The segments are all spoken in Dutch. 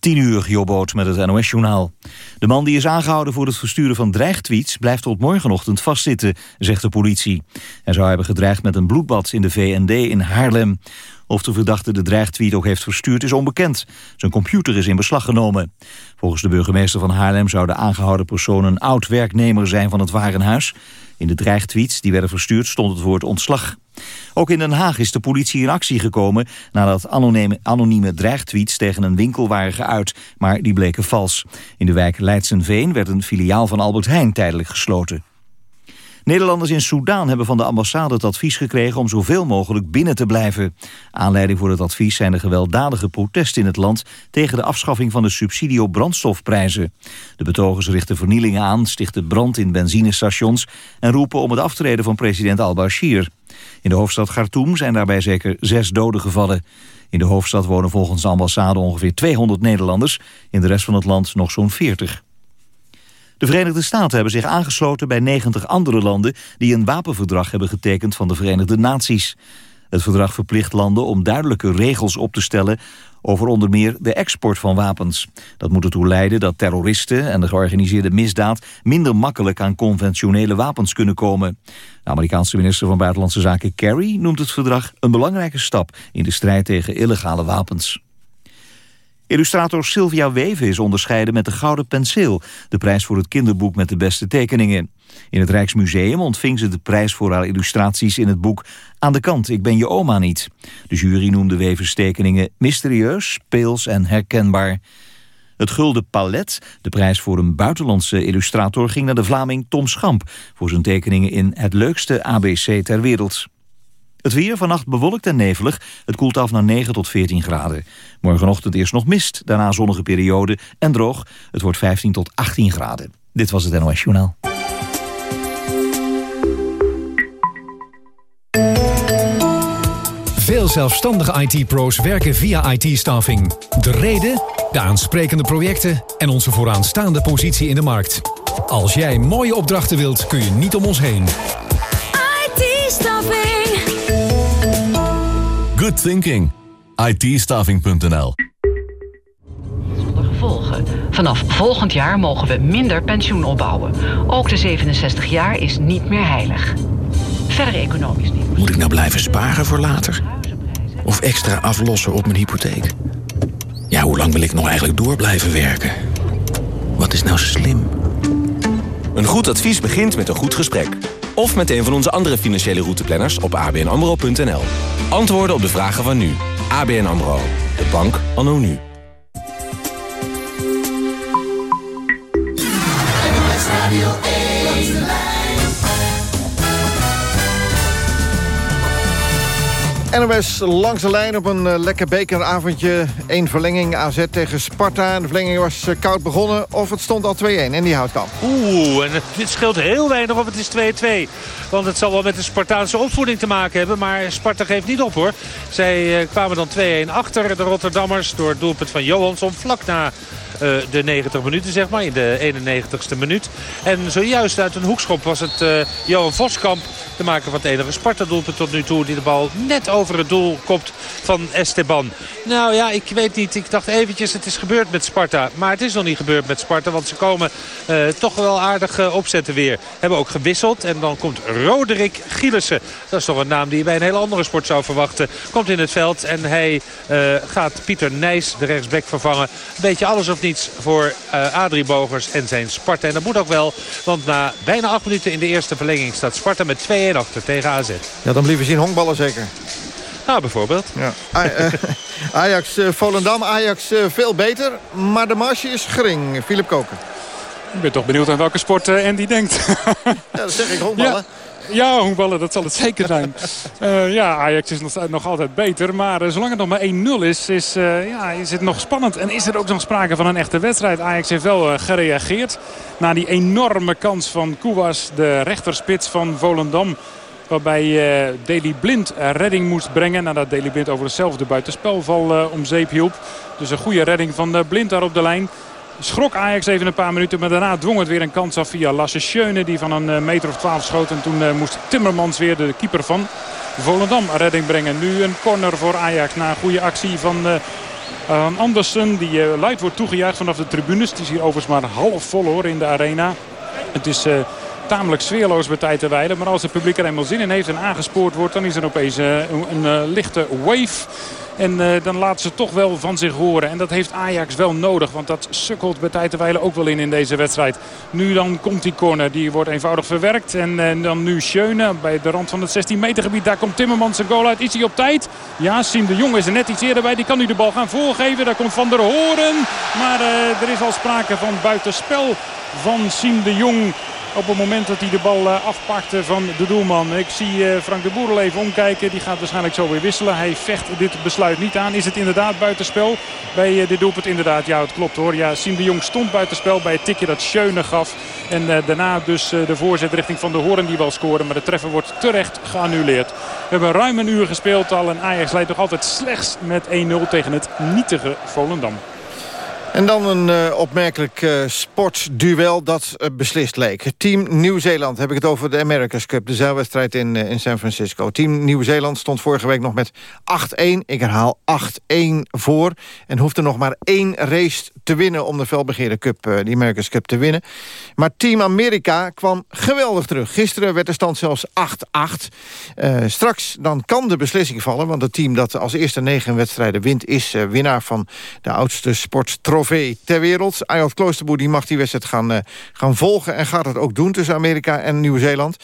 10 uur, Jobboot met het NOS-journaal. De man die is aangehouden voor het versturen van dreigtweets... blijft tot morgenochtend vastzitten, zegt de politie. Hij zou hebben gedreigd met een bloedbad in de VND in Haarlem. Of de verdachte de dreigtweet ook heeft verstuurd is onbekend. Zijn computer is in beslag genomen. Volgens de burgemeester van Haarlem zou de aangehouden persoon... een oud-werknemer zijn van het Warenhuis. In de dreigtweets die werden verstuurd stond het woord ontslag. Ook in Den Haag is de politie in actie gekomen... nadat anonieme, anonieme dreigtweets tegen een winkel waren geuit... maar die bleken vals. In de wijk Leidsenveen werd een filiaal van Albert Heijn tijdelijk gesloten. Nederlanders in Soedan hebben van de ambassade het advies gekregen om zoveel mogelijk binnen te blijven. Aanleiding voor het advies zijn de gewelddadige protesten in het land tegen de afschaffing van de subsidie op brandstofprijzen. De betogers richten vernielingen aan, stichten brand in benzinestations en roepen om het aftreden van president al-Bashir. In de hoofdstad Khartoum zijn daarbij zeker zes doden gevallen. In de hoofdstad wonen volgens de ambassade ongeveer 200 Nederlanders, in de rest van het land nog zo'n 40. De Verenigde Staten hebben zich aangesloten bij 90 andere landen... die een wapenverdrag hebben getekend van de Verenigde Naties. Het verdrag verplicht landen om duidelijke regels op te stellen... over onder meer de export van wapens. Dat moet ertoe leiden dat terroristen en de georganiseerde misdaad... minder makkelijk aan conventionele wapens kunnen komen. De Amerikaanse minister van Buitenlandse Zaken Kerry noemt het verdrag... een belangrijke stap in de strijd tegen illegale wapens. Illustrator Sylvia Weven is onderscheiden met de Gouden Penseel... de prijs voor het kinderboek met de beste tekeningen. In het Rijksmuseum ontving ze de prijs voor haar illustraties in het boek... Aan de kant, ik ben je oma niet. De jury noemde Wevers tekeningen mysterieus, speels en herkenbaar. Het Gulden Palet, de prijs voor een buitenlandse illustrator... ging naar de Vlaming Tom Schamp voor zijn tekeningen in Het Leukste ABC ter wereld. Het weer vannacht bewolkt en nevelig. Het koelt af naar 9 tot 14 graden. Morgenochtend eerst nog mist, daarna zonnige periode en droog. Het wordt 15 tot 18 graden. Dit was het NOS Journaal. Veel zelfstandige IT-pro's werken via IT-staffing. De reden, de aansprekende projecten en onze vooraanstaande positie in de markt. Als jij mooie opdrachten wilt, kun je niet om ons heen. Good thinking. ITstaving.nl Zonder gevolgen. Vanaf volgend jaar mogen we minder pensioen opbouwen. Ook de 67 jaar is niet meer heilig. Verder economisch nieuws. Moet ik nou blijven sparen voor later? Of extra aflossen op mijn hypotheek? Ja, hoe lang wil ik nog eigenlijk door blijven werken? Wat is nou slim? Een goed advies begint met een goed gesprek. Of met een van onze andere financiële routeplanners op abnamro.nl. Antwoorden op de vragen van nu. ABN AMRO. De bank anno nu. NOS langs de lijn op een uh, lekker bekeravondje. Eén verlenging AZ tegen Sparta. De verlenging was uh, koud begonnen of het stond al 2-1 en die houdt kamp. Oeh, en het, scheelt heel weinig of het is 2-2. Want het zal wel met de Spartaanse opvoeding te maken hebben. Maar Sparta geeft niet op hoor. Zij uh, kwamen dan 2-1 achter de Rotterdammers door het doelpunt van Johansson. Vlak na de 90 minuten, zeg maar. In de 91ste minuut. En zojuist uit een hoekschop was het uh, Johan Voskamp, de maker van het enige Sparta-doelpunt tot nu toe, die de bal net over het doel kopt van Esteban. Nou ja, ik weet niet. Ik dacht eventjes, het is gebeurd met Sparta. Maar het is nog niet gebeurd met Sparta, want ze komen uh, toch wel aardig opzetten weer. Hebben ook gewisseld. En dan komt Roderick Gielissen. Dat is toch een naam die je bij een hele andere sport zou verwachten. Komt in het veld en hij gaat Pieter Nijs, de rechtsback, vervangen. Een beetje alles of niets voor uh, Adrie Bogers en zijn Sparta. En dat moet ook wel, want na bijna acht minuten in de eerste verlenging staat Sparta met 2-1 achter tegen AZ. Ja, dan blijven zien honkballen zeker. Nou, bijvoorbeeld. Ja. Ajax, uh, Volendam, Ajax uh, veel beter, maar de marge is gering. Philip Koken. Ik ben toch benieuwd aan welke sport Andy denkt. ja, dat zeg ik, honkballen. Ja. Ja, honkballen, dat zal het zeker zijn. uh, ja, Ajax is nog, nog altijd beter. Maar uh, zolang het nog maar 1-0 is, is, uh, ja, is het nog spannend. En is er ook nog sprake van een echte wedstrijd. Ajax heeft wel gereageerd na die enorme kans van Kouwas, de rechterspits van Volendam. Waarbij uh, Deli Blind redding moest brengen. Nadat Deli Blind over hetzelfde buitenspelval om zeep hielp. Dus een goede redding van Blind daar op de lijn. Schrok Ajax even een paar minuten. Maar daarna dwong het weer een kans af via Lasse Schöne. Die van een meter of twaalf schoot. En toen moest Timmermans weer de keeper van Volendam redding brengen. Nu een corner voor Ajax na een goede actie van Aan Andersen, die luid wordt toegejuicht vanaf de tribunes. Het is hier overigens maar half vol hoor in de arena. Het is tamelijk sfeerloos bij tijd te wijden. Maar als het publiek er eenmaal zin in heeft en aangespoord wordt... dan is er opeens een, een lichte wave en uh, dan laten ze toch wel van zich horen. En dat heeft Ajax wel nodig. Want dat sukkelt bij tijd ook wel in in deze wedstrijd. Nu dan komt die corner. Die wordt eenvoudig verwerkt. En uh, dan nu Schöne bij de rand van het 16 meter gebied. Daar komt Timmermans zijn goal uit. Is hij op tijd? Ja, Siem de Jong is er net iets eerder bij. Die kan nu de bal gaan voorgeven. Daar komt Van der Horen. Maar uh, er is al sprake van buitenspel van Siem de Jong. Op het moment dat hij de bal uh, afpakte van de doelman. Ik zie uh, Frank de Boer even omkijken. Die gaat waarschijnlijk zo weer wisselen. Hij vecht dit besluit niet aan. Is het inderdaad buitenspel? Bij uh, dit doelpunt inderdaad. Ja, het klopt hoor. Ja, Siem de Jong stond buitenspel bij het tikje dat Schöne gaf. En daarna dus de voorzet richting Van de Hoorn die wel scoren. Maar de treffer wordt terecht geannuleerd. We hebben ruim een uur gespeeld al. En Ajax leidt nog altijd slechts met 1-0 tegen het nietige Volendam. En dan een uh, opmerkelijk uh, sportduel dat uh, beslist leek. Team Nieuw-Zeeland, heb ik het over de America's Cup... de zeilwedstrijd in, in San Francisco. Team Nieuw-Zeeland stond vorige week nog met 8-1. Ik herhaal 8-1 voor. En hoefde nog maar één race te winnen... om de felbegeerde Cup, die America's Cup, te winnen. Maar Team Amerika kwam geweldig terug. Gisteren werd de stand zelfs 8-8. straks dan kan de beslissing vallen... want het team dat als eerste negen wedstrijden wint... is winnaar van de oudste sporttrofee trofee ter wereld. Ayot Kloosterboer die mag die wedstrijd gaan, uh, gaan volgen... en gaat het ook doen tussen Amerika en Nieuw-Zeeland.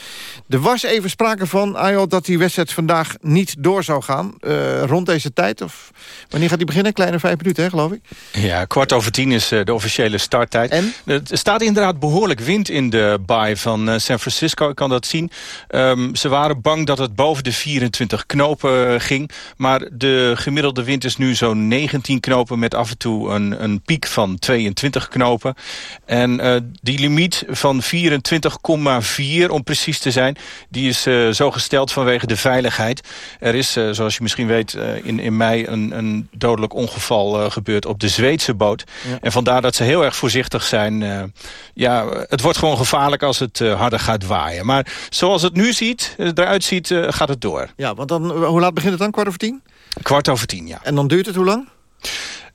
Er was even sprake van, Ayot, dat die wedstrijd vandaag niet door zou gaan. Uh, rond deze tijd, of wanneer gaat die beginnen? Kleine vijf minuten, hè, geloof ik? Ja, kwart over tien is uh, de officiële starttijd. En? Er staat inderdaad behoorlijk wind in de baai van San Francisco. Ik kan dat zien. Um, ze waren bang dat het boven de 24 knopen ging. Maar de gemiddelde wind is nu zo'n 19 knopen... met af en toe een, een piek van 22 knopen. En uh, die limiet van 24,4 om precies te zijn... die is uh, zo gesteld vanwege de veiligheid. Er is, uh, zoals je misschien weet, in, in mei een, een dodelijk ongeval gebeurd... op de Zweedse boot. Ja. En vandaar dat ze heel erg voorzichtig zijn. ja, het wordt gewoon gevaarlijk als het harder gaat waaien. Maar zoals het nu ziet, eruit ziet, gaat het door. Ja, want dan, hoe laat begint het dan? Kwart over tien? Kwart over tien, ja. En dan duurt het hoe lang?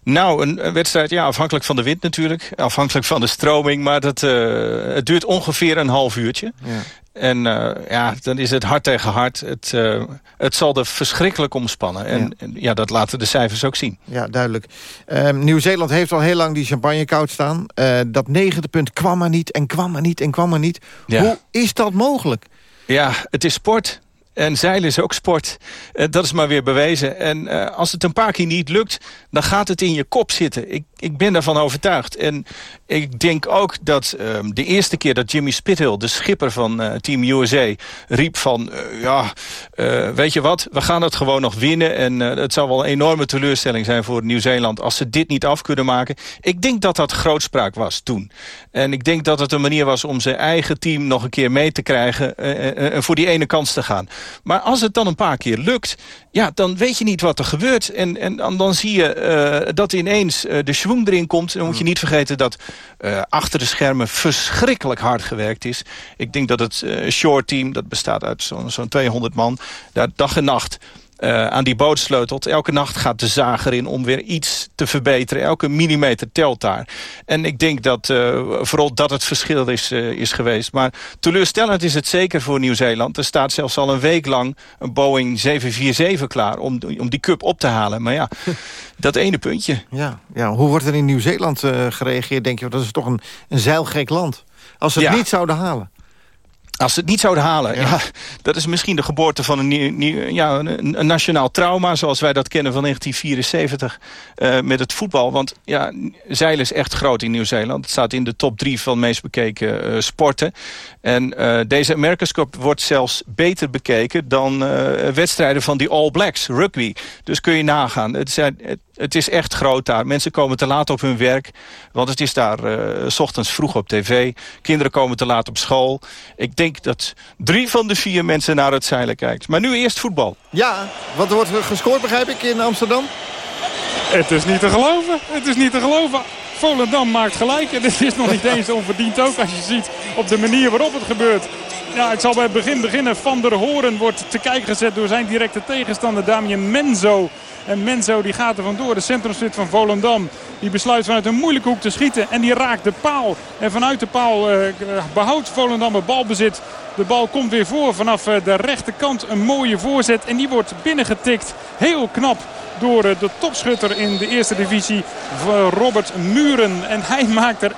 Nou, een, wedstrijd, ja, afhankelijk van de wind natuurlijk. Afhankelijk van de stroming. Maar dat, uh, het duurt ongeveer een half uurtje. Ja. En uh, ja, dan is het hard tegen hard. Het, uh, het zal er verschrikkelijk omspannen. En ja. en ja. dat laten de cijfers ook zien. Ja, duidelijk. Uh, Nieuw-Zeeland heeft al heel lang die champagne koud staan. dat negende punt kwam maar niet en kwam maar niet en kwam maar niet. Ja. Hoe is dat mogelijk? Ja, het is sport. En zeilen is ook sport. Uh, dat is maar weer bewezen. En uh, als het een paar keer niet lukt, dan gaat het in je kop zitten. Ik, ik ben daarvan overtuigd. En ik denk ook dat uh, de eerste keer dat Jimmy Spithill, de schipper van uh, Team USA, riep van... ja, weet je wat, we gaan het gewoon nog winnen. En het zou wel een enorme teleurstelling zijn voor Nieuw-Zeeland... als ze dit niet af kunnen maken. Ik denk dat dat grootspraak was toen. En ik denk dat het een manier was om zijn eigen team nog een keer mee te krijgen... en voor die ene kans te gaan. Maar als het dan een paar keer lukt, ja, dan weet je niet wat er gebeurt. En, en dan, dan zie je uh, dat ineens uh, de schwung erin komt. Dan moet je niet vergeten dat uh, achter de schermen verschrikkelijk hard gewerkt is. Ik denk dat het short team, dat bestaat uit zo'n zo 200 man, daar dag en nacht uh, aan die boot sleutelt. Elke nacht gaat de zager in om weer iets te verbeteren. Elke millimeter telt daar. En ik denk dat uh, vooral dat het verschil is, uh, is geweest. Maar teleurstellend is het zeker voor Nieuw-Zeeland. Er staat zelfs al een week lang een Boeing 747 klaar om, om die cup op te halen. Maar ja, dat ene puntje. Ja, ja hoe wordt er in Nieuw-Zeeland gereageerd, denk je? Dat is toch een, een zeilgek land. Als ze het ja. niet zouden halen. Als ze het niet zouden halen, ja. ja dat is misschien de geboorte van een, nieuw, nieuw, ja, een, een, nationaal trauma... zoals wij dat kennen van 1974 uh, met het voetbal. Want ja, zeilen is echt groot in Nieuw-Zeeland. Het staat in de top drie van meest bekeken uh, sporten. En uh, deze America's Cup wordt zelfs beter bekeken... dan wedstrijden van die All Blacks, rugby. Dus kun je nagaan. Het, zijn, het, het is echt groot daar. Mensen komen te laat op hun werk. Want het is daar uh, s ochtends vroeg op tv. Kinderen komen te laat op school. Ik denk dat drie van de vier mensen naar het zeilen kijkt. Maar nu eerst voetbal. Ja, wat wordt gescoord begrijp ik in Amsterdam? Het is niet te geloven. Het is niet te geloven. Volendam maakt gelijk. En dit is nog niet eens onverdiend ook als je ziet op de manier waarop het gebeurt. Ja, het zal bij het begin beginnen. Van der Horen wordt te kijken gezet door zijn directe tegenstander Damien Menzo. En Menzo die gaat er vandoor. De centrumspit van Volendam. Die besluit vanuit een moeilijke hoek te schieten. En die raakt de paal. En vanuit de paal uh, behoudt Volendam het balbezit. De bal komt weer voor vanaf uh, de rechterkant. Een mooie voorzet. En die wordt binnengetikt. Heel knap door de topschutter in de eerste divisie, Robert Muren. En hij maakt er 1-1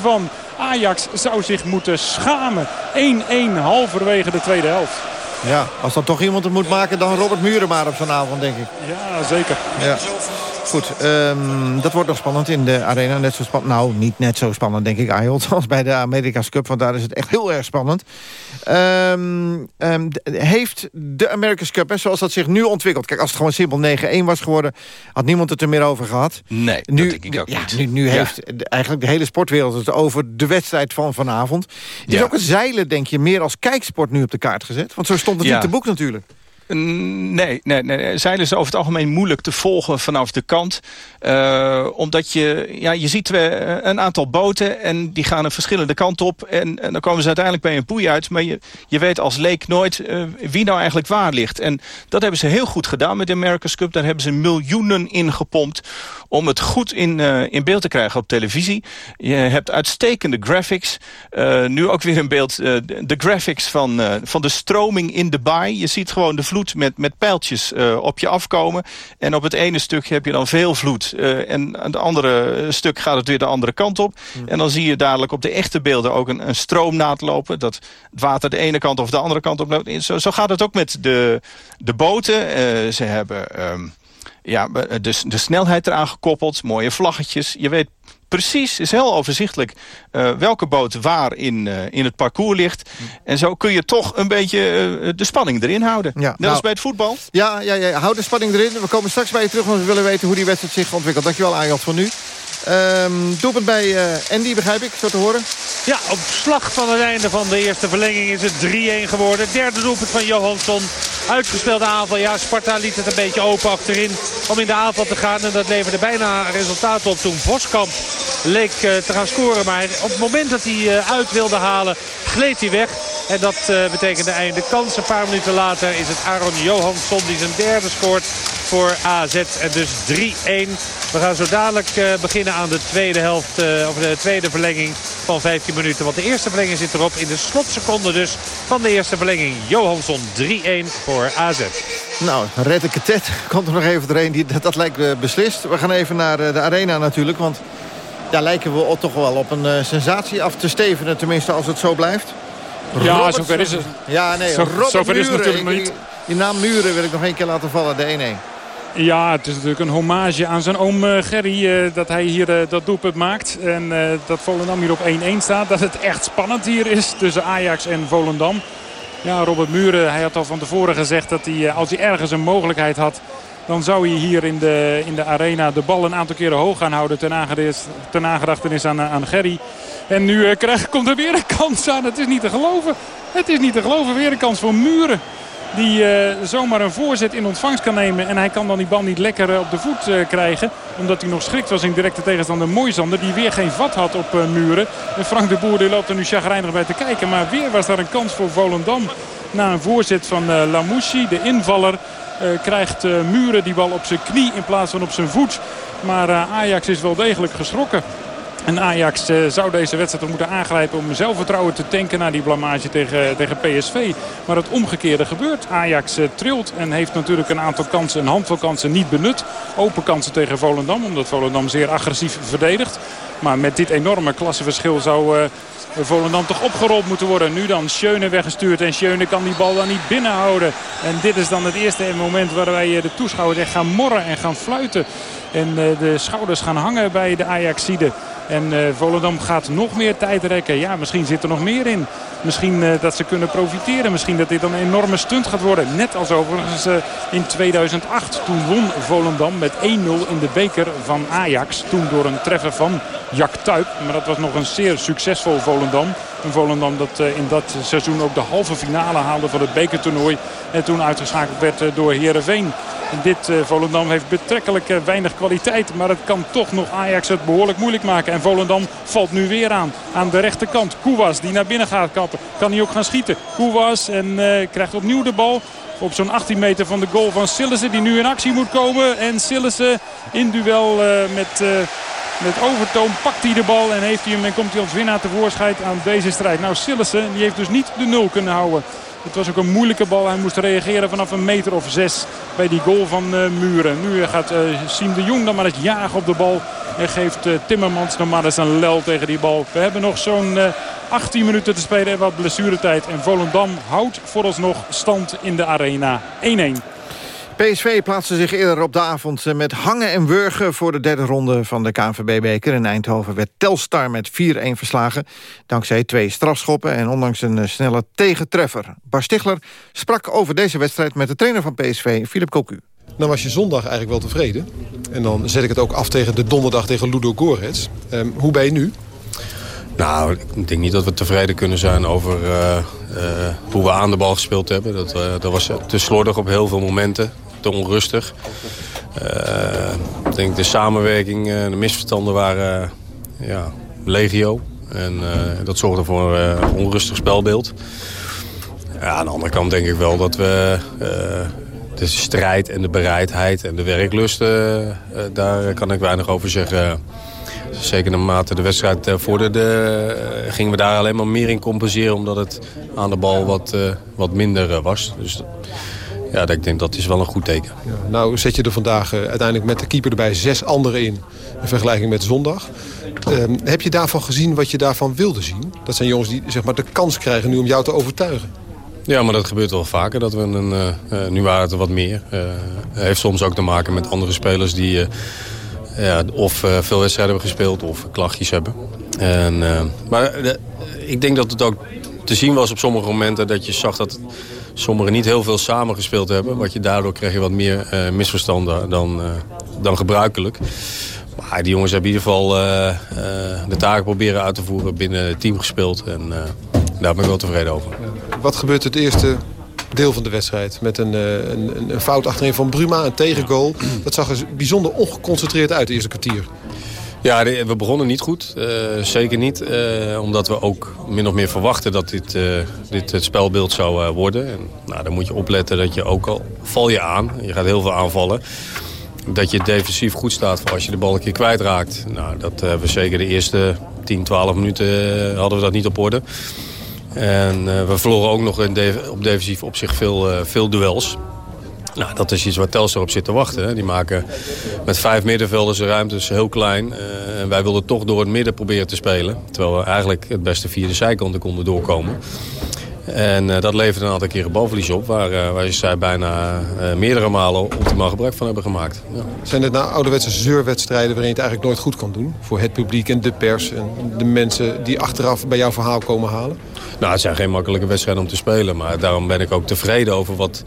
van. Ajax zou zich moeten schamen. 1-1 halverwege de tweede helft. Ja, als dan toch iemand het moet maken, dan Robert Muren maar op zo'n avond, denk ik. Ja, zeker. Ja. Goed, um, dat wordt nog spannend in de arena. Net zo spannend. Nou, niet net zo spannend, denk ik, als bij de Amerika's Cup. Want daar is het echt heel erg spannend. Um, um, heeft de America's Cup, hè, zoals dat zich nu ontwikkelt... Kijk, als het gewoon simpel 9-1 was geworden... had niemand het er meer over gehad. Nee, nu, dat denk ik ook ja, niet. Nu, nu heeft eigenlijk de hele sportwereld het over de wedstrijd van vanavond. Is ja. ook het zeilen, denk je, meer als kijksport nu op de kaart gezet? Want zo stond het niet te boek natuurlijk. Nee, nee, nee, zeilen is over het algemeen moeilijk te volgen vanaf de kant. Uh, omdat je, ja, je ziet een aantal boten en die gaan een verschillende kant op. En, dan komen ze uiteindelijk bij een poei uit. Maar je, je weet als leek nooit uh, wie nou eigenlijk waar ligt. En dat hebben ze heel goed gedaan met de America's Cup. Daar hebben ze miljoenen in gepompt om het goed in, in beeld te krijgen op televisie. Je hebt uitstekende graphics. nu ook weer in beeld de graphics van, van de stroming in de baai. Je ziet gewoon de vloed met, met pijltjes uh, op je afkomen. En op het ene stuk heb je dan veel vloed. Uh, en aan het andere stuk gaat het weer de andere kant op. Mm. En dan zie je dadelijk op de echte beelden ook een, een stroomnaad lopen. Dat het water de ene kant of de andere kant op loopt. Zo, zo gaat het ook met de, de boten. Ze hebben... Um, ja, dus de snelheid eraan gekoppeld, mooie vlaggetjes. Je weet precies, is heel overzichtelijk uh, welke boot waar in, uh, in het parcours ligt. En zo kun je toch een beetje uh, de spanning erin houden. Ja, Net nou, als bij het voetbal. Ja, ja, ja, hou de spanning erin. We komen straks bij je terug, want we willen weten hoe die wedstrijd zich ontwikkelt. Dankjewel, Ayot, voor nu. Um, doelpunt bij uh, Andy, begrijp ik, zo te horen. Ja, op slag van het einde van de eerste verlenging is het 3-1 geworden. Derde doelpunt van Johansson. Uitgespeelde aanval. Ja, Sparta liet het een beetje open achterin om in de aanval te gaan. En dat leverde bijna resultaat op toen Voskamp leek uh, te gaan scoren. Maar op het moment dat hij uh, uit wilde halen, gleed hij weg. En dat betekende einde kans. Een paar minuten later is het Aaron Johansson die zijn derde scoort voor AZ. En dus 3-1. We gaan zo dadelijk uh, beginnen aan de tweede helft, uh, of de tweede verlenging van 15 minuten. Want de eerste verlenging zit erop in de slotseconde dus van de eerste verlenging. Johansson 3-1 voor AZ. Nou, Redde Ketet komt er nog even doorheen. Die, dat, dat lijkt uh, beslist. We gaan even naar de arena natuurlijk. Want daar lijken we toch wel op een sensatie af te stevenen. Tenminste als het zo blijft. Ja, Robert, zover is het. Ja, nee, zo, Robert zover is het natuurlijk ik, niet. Die naam Muren wil ik nog één keer laten vallen, de 1-1. Ja, het is natuurlijk een hommage aan zijn oom uh, Gerry uh, dat hij hier uh, dat doelpunt maakt. En dat Volendam hier op 1-1 staat. Dat het echt spannend hier is tussen Ajax en Volendam. Ja, Robert Muren, hij had al van tevoren gezegd dat hij, als hij ergens een mogelijkheid had... dan zou hij hier in de, in de arena de bal een aantal keren hoog gaan houden... ten, ten nagedachtenis aan, aan Gerry. En nu krijg, komt er weer een kans aan. Het is niet te geloven. Het is niet te geloven. Weer een kans voor Muren. Die uh, zomaar een voorzet in ontvangst kan nemen. En hij kan dan die bal niet lekker uh, op de voet uh, krijgen. Omdat hij nog schrikt was in directe tegenstander Moisander. Die weer geen vat had op muren. En Frank de Boer die loopt er nu chagrijnig bij te kijken. Maar weer was daar een kans voor Volendam. Na een voorzet van uh, Lamouchi, de invaller. krijgt Muren die bal op zijn knie in plaats van op zijn voet. Maar Ajax is wel degelijk geschrokken. En Ajax uh, zou deze wedstrijd moeten aangrijpen om zelfvertrouwen te tanken na die blamage tegen, tegen PSV. Maar het omgekeerde gebeurt. Ajax uh, trilt en heeft natuurlijk een aantal kansen, een handvol kansen niet benut. Open kansen tegen Volendam, omdat Volendam zeer agressief verdedigt. Maar met dit enorme klassenverschil zou... Uh, Volendam toch opgerold moeten worden. Nu dan Schöne weggestuurd. En Schöne kan die bal dan niet binnenhouden. En dit is dan het eerste moment waarbij de toeschouwers echt gaan morren en gaan fluiten. En de schouders gaan hangen bij de Ajaxide. En uh, Volendam gaat nog meer tijd rekken. Ja, misschien zit er nog meer in. Misschien uh, dat ze kunnen profiteren. Misschien dat dit een enorme stunt gaat worden. Net als overigens uh, in 2008. Toen won Volendam met 1-0 in de beker van Ajax. Toen door een treffer van Jack Tuip. Maar dat was nog een zeer succesvol Volendam. Een Volendam dat in dat seizoen ook de halve finale haalde van het bekertoernooi. En toen uitgeschakeld werd door Heerenveen. En dit uh, Volendam heeft betrekkelijk uh, weinig kwaliteit. Maar het kan toch nog Ajax het behoorlijk moeilijk maken. En Volendam valt nu weer aan. Aan de rechterkant. Koewas die naar binnen gaat kappen. Kan hij ook gaan schieten. Koewas en uh, krijgt opnieuw de bal. Op zo'n 18 meter van de goal van Sillissen. Die nu in actie moet komen. En Sillissen in duel met... Met overtoon pakt hij de bal en, heeft hij hem, en komt hij als winnaar tevoorschijn aan deze strijd. Nou, Sillissen die heeft dus niet de nul kunnen houden. Het was ook een moeilijke bal. Hij moest reageren vanaf een meter of zes bij die goal van uh, Muren. Nu gaat uh, Siem de Jong dan maar eens jagen op de bal. En geeft uh, Timmermans nog maar eens een lel tegen die bal. We hebben nog zo'n 18 minuten te spelen en wat blessuretijd. En Volendam houdt vooralsnog stand in de arena. 1-1. PSV plaatste zich eerder op de avond met hangen en wurgen... voor de derde ronde van de KNVB-beker. In Eindhoven werd Telstar met 4-1 verslagen. Dankzij twee strafschoppen en ondanks een eh, snelle tegentreffer. Bar Stichler sprak over deze wedstrijd met de trainer van PSV, Philip Cocu. Nou was je zondag eigenlijk wel tevreden. En dan zet ik het ook af tegen de donderdag tegen Ludo Gorets. Um, hoe ben je nu? Nou, ik denk niet dat we tevreden kunnen zijn over uh, uh, hoe we aan de bal gespeeld hebben. Dat, uh, dat was te slordig op heel veel momenten onrustig. Uh, ik denk de samenwerking, uh, de misverstanden waren uh, ja, legio. En dat zorgde voor een onrustig spelbeeld. Ja, aan de andere kant denk ik wel dat we de strijd en de bereidheid en de werklust... daar kan ik weinig over zeggen. Zeker naarmate de wedstrijd vorderde, gingen we daar alleen maar meer in compenseren... omdat het aan de bal wat, wat minder was. Dus ja, ik denk dat is wel een goed teken. Ja, nou zet je er vandaag uh, uiteindelijk met de keeper erbij zes anderen in. In vergelijking met zondag. Uh, heb je daarvan gezien wat je daarvan wilde zien? Dat zijn jongens die zeg maar, de kans krijgen nu om jou te overtuigen. Ja, maar dat gebeurt wel vaker. Dat we een, uh, nu waren het er wat meer. heeft soms ook te maken met andere spelers die ja, of veel wedstrijden hebben gespeeld of klachtjes hebben. En, maar ik denk dat het ook te zien was op sommige momenten dat je zag dat sommigen niet heel veel samengespeeld hebben. Wat je daardoor krijg je wat meer uh, misverstanden dan, uh, dan gebruikelijk. Maar die jongens hebben in ieder geval uh, de taken proberen uit te voeren binnen het team gespeeld. En daar ben ik wel tevreden over. Wat gebeurt het eerste deel van de wedstrijd? Met een, een, een fout achterin van Bruma, een tegengoal. Dat zag er bijzonder ongeconcentreerd uit, de eerste kwartier. Ja, we begonnen niet goed. Uh, zeker niet. Uh, omdat we ook min of meer verwachten dat dit, uh, dit het spelbeeld zou worden. En, nou, dan moet je opletten dat je ook al val je aan. Je gaat heel veel aanvallen. Dat je defensief goed staat voor als je de bal een keer kwijtraakt. Nou, dat hebben we zeker de eerste 10, 12 minuten hadden we dat niet op orde. En we verloren ook nog in op defensief op zich veel, veel duels. Nou, dat is iets waar Telstar op zit te wachten. Die maken met vijf middenvelders de ruimtes heel klein. Uh, en wij wilden toch door het midden proberen te spelen. Terwijl we eigenlijk het beste via de zijkanten konden doorkomen. En uh, dat leverde een aantal keren balverlies op... waar, uh, waar zij bijna meerdere malen optimaal gebruik van hebben gemaakt. Ja. Zijn dit nou ouderwetse zeurwedstrijden... waarin je het eigenlijk nooit goed kan doen? Voor het publiek en de pers en de mensen die achteraf bij jouw verhaal komen halen? Nou, het zijn geen makkelijke wedstrijden om te spelen. Maar daarom ben ik ook tevreden over wat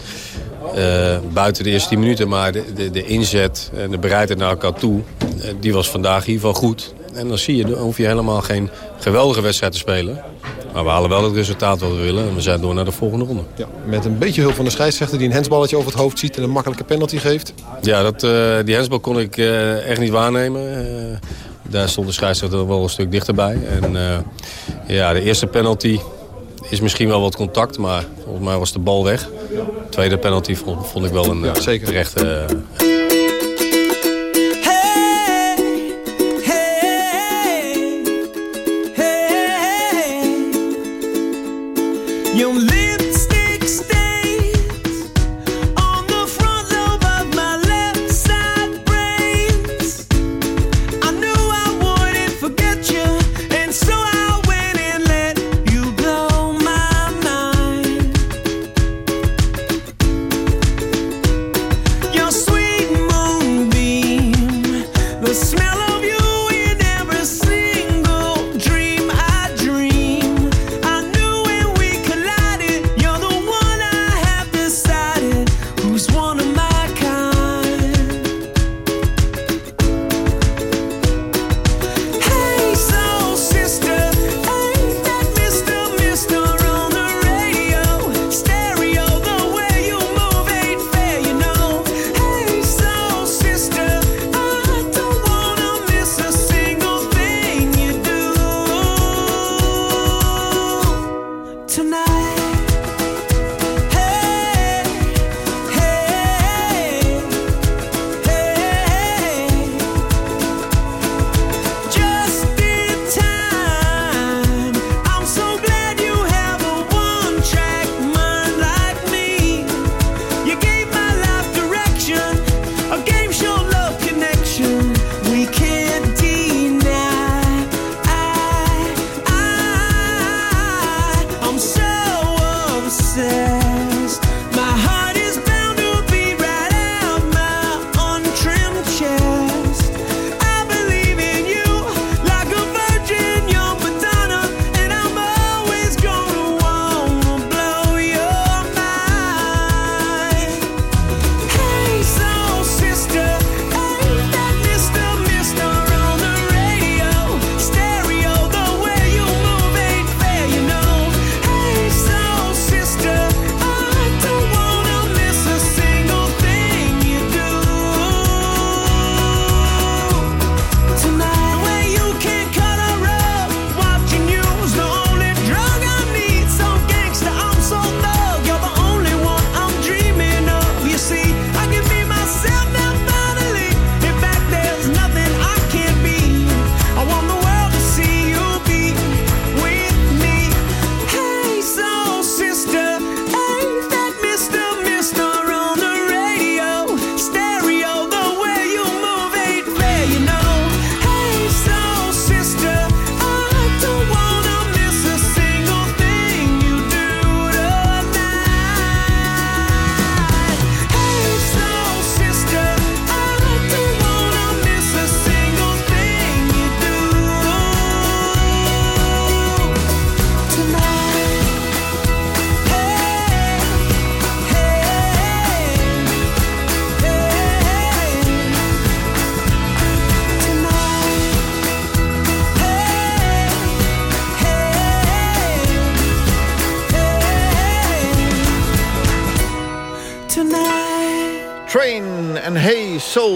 uh, buiten de eerste 10 minuten. Maar de, de, de, inzet en de bereidheid naar elkaar toe, uh, die was vandaag in ieder geval goed. En dan zie je, dan hoef je helemaal geen geweldige wedstrijd te spelen. Maar we halen wel het resultaat wat we willen. En we zijn door naar de volgende ronde. Ja, met een beetje hulp van de scheidsrechter die een hensballetje over het hoofd ziet... en een makkelijke penalty geeft. Ja, dat, uh, die hensbal kon ik echt niet waarnemen. daar stond de scheidsrechter wel een stuk dichterbij. En ja, de eerste penalty is misschien wel wat contact, maar volgens mij was de bal weg. tweede penalty vond, vond ik wel een ja, zeker. terechte... sweet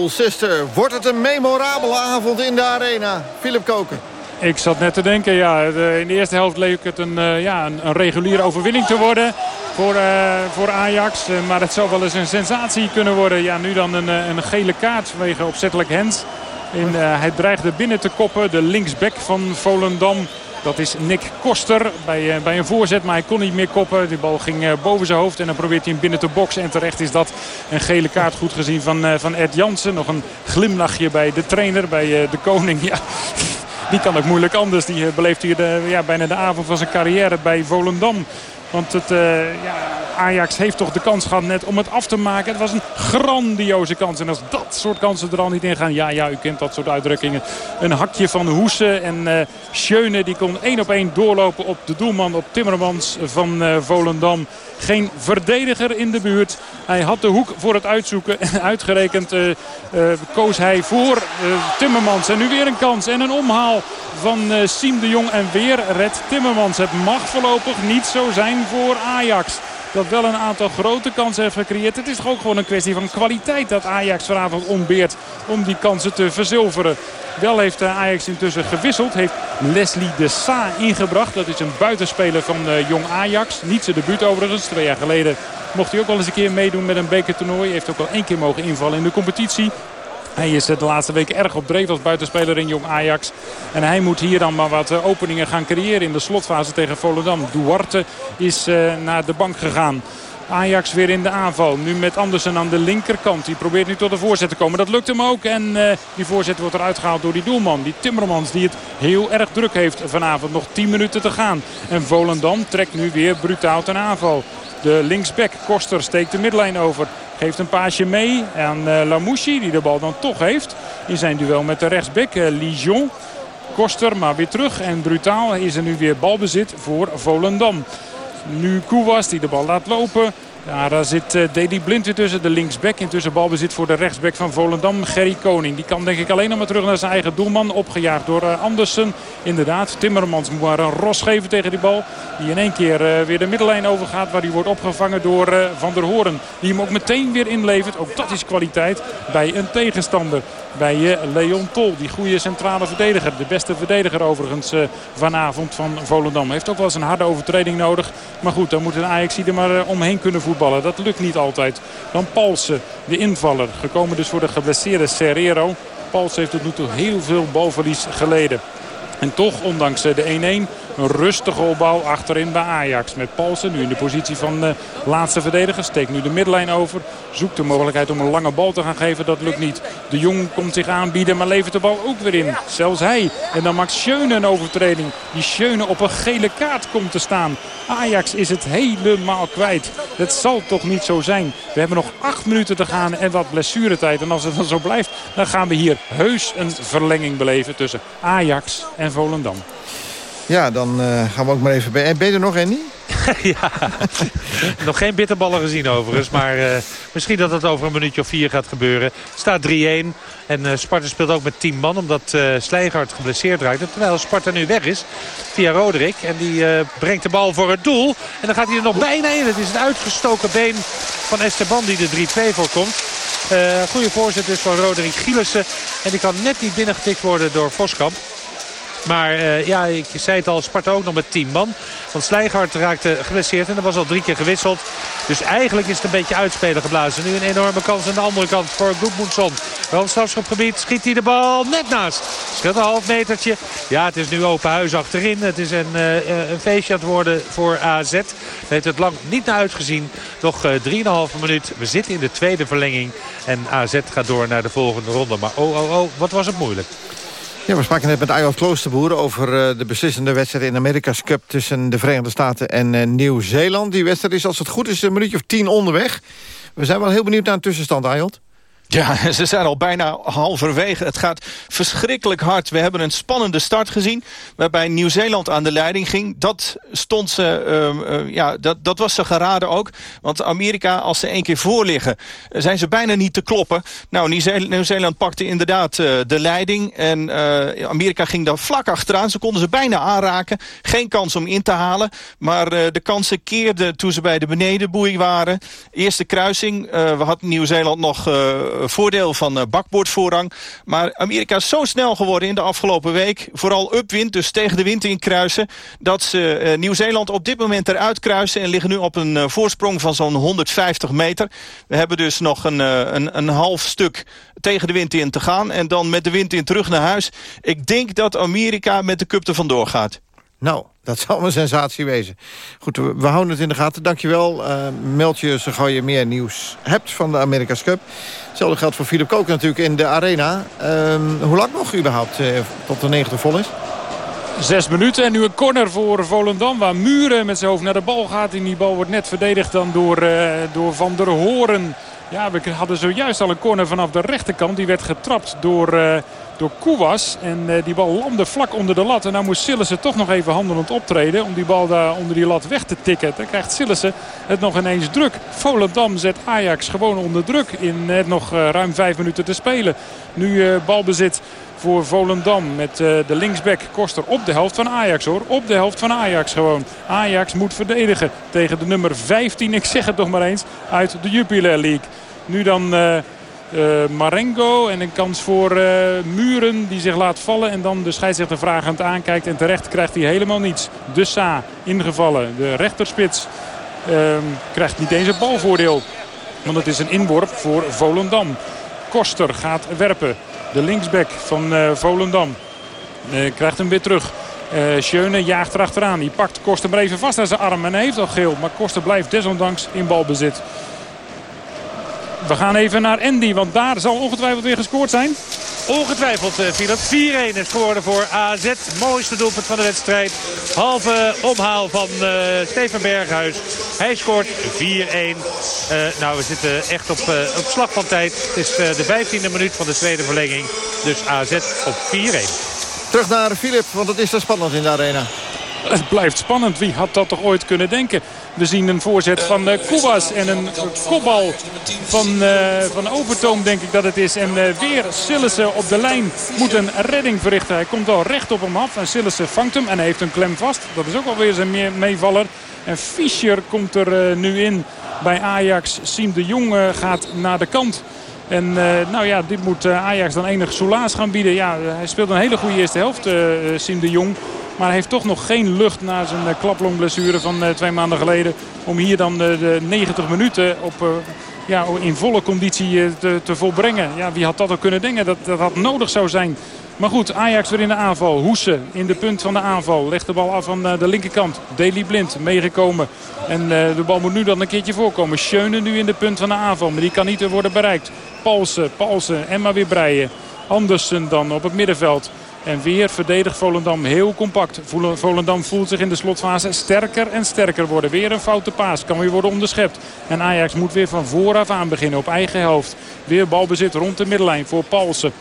Sister. Wordt het een memorabele avond in de arena? Philip Koken. Ik zat net te denken, ja, in de eerste helft leek het een, uh, ja, een, reguliere overwinning te worden voor, uh, voor Ajax. Uh, maar het zou wel eens een sensatie kunnen worden. Ja, nu dan een, een gele kaart vanwege opzettelijk Hens. In, hij dreigde binnen te koppen, de linksback van Volendam. Dat is Nick Koster bij, bij een voorzet, maar hij kon niet meer koppen. Die bal ging boven zijn hoofd en dan probeert hij hem binnen te boksen. En terecht is dat een gele kaart goed gezien van, van Ed Jansen. Nog een glimlachje bij de trainer, bij de koning. Ja, die kan ook moeilijk anders. Die beleeft hier de, ja, bijna de avond van zijn carrière bij Volendam. Want het, uh, ja, Ajax heeft toch de kans gehad net om het af te maken. Het was een grandioze kans. En als dat soort kansen er al niet in gaan. Ja, ja, u kent dat soort uitdrukkingen. Een hakje van Hoesen. En uh, Schöne die kon één op één doorlopen op de doelman. Op Timmermans van uh, Volendam. Geen verdediger in de buurt. Hij had de hoek voor het uitzoeken. En uitgerekend koos hij voor Timmermans. En nu weer een kans. En een omhaal van Siem de Jong. En weer redt Timmermans. Het mag voorlopig niet zo zijn voor Ajax dat wel een aantal grote kansen heeft gecreëerd. Het is toch ook gewoon een kwestie van kwaliteit dat Ajax vanavond ontbeert om die kansen te verzilveren. Wel heeft Ajax intussen gewisseld. Heeft Leslie de Sa ingebracht. Dat is een buitenspeler van Jong Ajax. Niet zijn debuut overigens. Twee jaar geleden mocht hij ook wel eens een keer meedoen met een bekertoernooi. Heeft ook al één keer mogen invallen in de competitie. Hij is de laatste weken erg op dreef als buitenspeler in Jong Ajax. En hij moet hier dan maar wat openingen gaan creëren in de slotfase tegen Volendam. Duarte is naar de bank gegaan. Ajax weer in de aanval. Nu met Andersen aan de linkerkant. Die probeert nu tot de voorzet te komen. Dat lukt hem ook. En uh, die voorzet wordt eruit gehaald door die doelman. Die Timmermans die het heel erg druk heeft vanavond. Nog 10 minuten te gaan. En Volendam trekt nu weer brutaal ten aanval. De linksback Koster steekt de midlijn over. Geeft een paasje mee aan uh, Lamouchi die de bal dan toch heeft. In zijn duel met de rechtsback uh, Lijon. Koster maar weer terug. En brutaal is er nu weer balbezit voor Volendam. Nu Kouwas die de bal laat lopen. Daar zit uh, Deli Blind weer tussen. De linksback intussen balbezit voor de rechtsback van Volendam. Gerry Koning. Die kan denk ik alleen nog maar terug naar zijn eigen doelman. Opgejaagd door uh, Andersen. Inderdaad, Timmermans moet maar een ros geven tegen die bal. Die in één keer uh, weer de middenlijn overgaat. Waar die wordt opgevangen door Van der Hoorn. Die hem ook meteen weer inlevert. Ook dat is kwaliteit bij een tegenstander. Bij Leon Tol, die goede centrale verdediger. De beste verdediger overigens vanavond van Volendam. Heeft ook wel eens een harde overtreding nodig. Maar goed, dan moet een Ajax er maar omheen kunnen Dat lukt niet altijd. Dan Palsen, de invaller. Gekomen dus voor de geblesseerde Serrero. Palsen heeft tot nu toe heel veel balverlies geleden. En toch, ondanks de 1-1, een rustige opbouw achterin bij Ajax. Met Paulsen nu in de positie van de laatste verdediger. Steekt nu de midlijn over. Zoekt de mogelijkheid om een lange bal te gaan geven. Dat lukt niet. De Jong komt zich aanbieden, maar levert de bal ook weer in. Zelfs hij. En dan maakt Schöne een overtreding. Die Schöne op een gele kaart komt te staan. Ajax is het helemaal kwijt. Het zal toch niet zo zijn. We hebben nog acht minuten te gaan en wat blessuretijd. En als het dan zo blijft, dan gaan we hier heus een verlenging beleven tussen Ajax en Volendam. Ja, dan uh, gaan we ook maar even bij. Ben je er nog, Andy? ja, nog geen bitterballen gezien overigens. Maar uh, misschien dat het over een minuutje of vier gaat gebeuren. Staat 3-1. En uh, Sparta speelt ook met 10 man. Omdat uh, geblesseerd raakt. Terwijl Sparta nu weg is. Via Roderick. En die brengt de bal voor het doel. En dan gaat hij er nog bijna in. Het is het uitgestoken been van Esteban die de 3-2 voorkomt. goede voorzet dus van Roderick Gielissen. En die kan net niet binnengetikt worden door Voskamp. Maar uh, ja, ik zei het al, Sparta ook nog met 10 man. Want Slijgaard raakte geblesseerd en er was al drie keer gewisseld. Dus eigenlijk is het een beetje uitspelen geblazen. Nu een enorme kans aan de andere kant voor Goedmoedson. Wel schiet hij de bal net naast. Scheelt een half metertje. Ja, het is nu open huis achterin. Het is een, uh, een feestje aan het worden voor AZ. Het heeft het lang niet naar uitgezien. Nog uh, 3,5 minuut. We zitten in de tweede verlenging. En AZ gaat door naar de volgende ronde. Maar oh, oh, oh, wat was het moeilijk. Ja, we spraken net met Ayot Kloosterboer over uh, de beslissende wedstrijd in de Amerika's Cup tussen de Verenigde Staten en uh, Nieuw-Zeeland. Die wedstrijd is als het goed is een minuutje of tien onderweg. We zijn wel heel benieuwd naar een tussenstand, Ayot. Ja, ze zijn al bijna halverwege. Het gaat verschrikkelijk hard. We hebben een spannende start gezien... waarbij Nieuw-Zeeland aan de leiding ging. Dat, stond ze, uh, ja, dat, dat was ze geraden ook. Want Amerika, als ze één keer voorliggen... zijn ze bijna niet te kloppen. Nou, Nieuw-Zeeland pakte inderdaad uh, de leiding. En Amerika ging daar vlak achteraan. Ze konden ze bijna aanraken. Geen kans om in te halen. Maar de kansen keerden toen ze bij de benedenboei waren. Eerste kruising. we hadden Nieuw-Zeeland nog voordeel van uh, bakboordvoorrang. Maar Amerika is zo snel geworden in de afgelopen week. Vooral upwind, dus tegen de wind in kruisen. Dat ze uh, Nieuw-Zeeland op dit moment eruit kruisen. En liggen nu op een voorsprong van zo'n 150 meter. We hebben dus nog een, een, een half stuk tegen de wind in te gaan. En dan met de wind in terug naar huis. Ik denk dat Amerika met de cup er vandoor gaat. Nou, dat zal een sensatie wezen. Goed, we, houden het in de gaten. Dankjewel. Uh, meld je zo gauw je meer nieuws hebt van de America's Cup. Hetzelfde geldt voor Philip Kook natuurlijk in de arena. Uh, hoe lang nog überhaupt uh, tot de negende vol is? Zes minuten en nu een corner voor Volendam. Waar Muren met zijn hoofd naar de bal gaat. En die bal wordt net verdedigd dan door, uh, door Van der Horen. Ja, we hadden zojuist al een corner vanaf de rechterkant. Die werd getrapt door, door Kouwas. En uh, die bal landde vlak onder de lat. En nou moest Sillissen toch nog even handelend optreden. Om die bal daar onder die lat weg te tikken. Dan krijgt Sillissen het nog ineens druk. Volendam zet Ajax gewoon onder druk. In net nog uh, ruim vijf minuten te spelen. Nu balbezit voor Volendam. Met de linksback Koster op de helft van Ajax hoor. Op de helft van Ajax gewoon. Ajax moet verdedigen tegen de nummer 15, ik zeg het nog maar eens, uit de Jupiler League. Nu dan uh, Marengo en een kans voor Muren die zich laat vallen. En dan de scheidsrechter vragend aankijkt. En terecht krijgt hij helemaal niets. De Sa ingevallen. De rechterspits ehm, krijgt niet eens een balvoordeel. Want het is een inworp voor Volendam. Koster gaat werpen. De linksback van uh, Volendam. Krijgt hem weer terug. Uh, Schöne jaagt erachteraan. Die pakt Koster maar even vast aan zijn arm. En hij heeft al geel. Maar Koster blijft desondanks in balbezit. We gaan even naar Andy. Want daar zal ongetwijfeld weer gescoord zijn. Ongetwijfeld, uh, Philip. 4-1 is geworden voor AZ. Mooiste doelpunt van de wedstrijd. Halve omhaal van uh, Steven Berghuis. Hij scoort 4-1. Uh, nou, we zitten echt op, op slag van tijd. Het is de 15e minuut van de tweede verlenging. Dus AZ op 4-1. Terug naar Philip, want het is zo spannend in de arena. Het blijft spannend. Wie had dat toch ooit kunnen denken? We zien een voorzet van uh, en een kopbal van, uh, van Overtoom denk ik dat het is. En uh, weer Sillissen op de lijn moet een redding verrichten. Hij komt al recht op hem af en Sillissen vangt hem en hij heeft een klem vast. Dat is ook alweer zijn meevaller. En Fischer komt er nu in bij Ajax. Siem de Jong gaat naar de kant. En uh, nou ja, dit moet uh, Ajax dan enig soelaas gaan bieden. Ja, hij speelt een hele goede eerste helft, Siem de Jong. Maar hij heeft toch nog geen lucht na zijn klaplongblessure van twee maanden geleden. Om hier dan de 90 minuten op, ja, in volle conditie te, te, volbrengen. Ja, wie had dat ook kunnen denken dat dat had nodig zou zijn. Maar goed, Ajax weer in de aanval. Hoesen in de punt van de aanval. Legt de bal af aan de linkerkant. Deli Blind meegekomen. En de bal moet nu dan een keertje voorkomen. Schöne nu in de punt van de aanval. Maar die kan niet worden bereikt. Palsen, Palsen en maar weer breien. Andersen dan op het middenveld. En weer verdedigt Volendam heel compact. Volendam voelt zich in de slotfase sterker en sterker worden. Weer een foute paas. Kan weer worden onderschept. En Ajax moet weer van vooraf aan beginnen op eigen helft. Weer balbezit rond de middenlijn voor Palsen.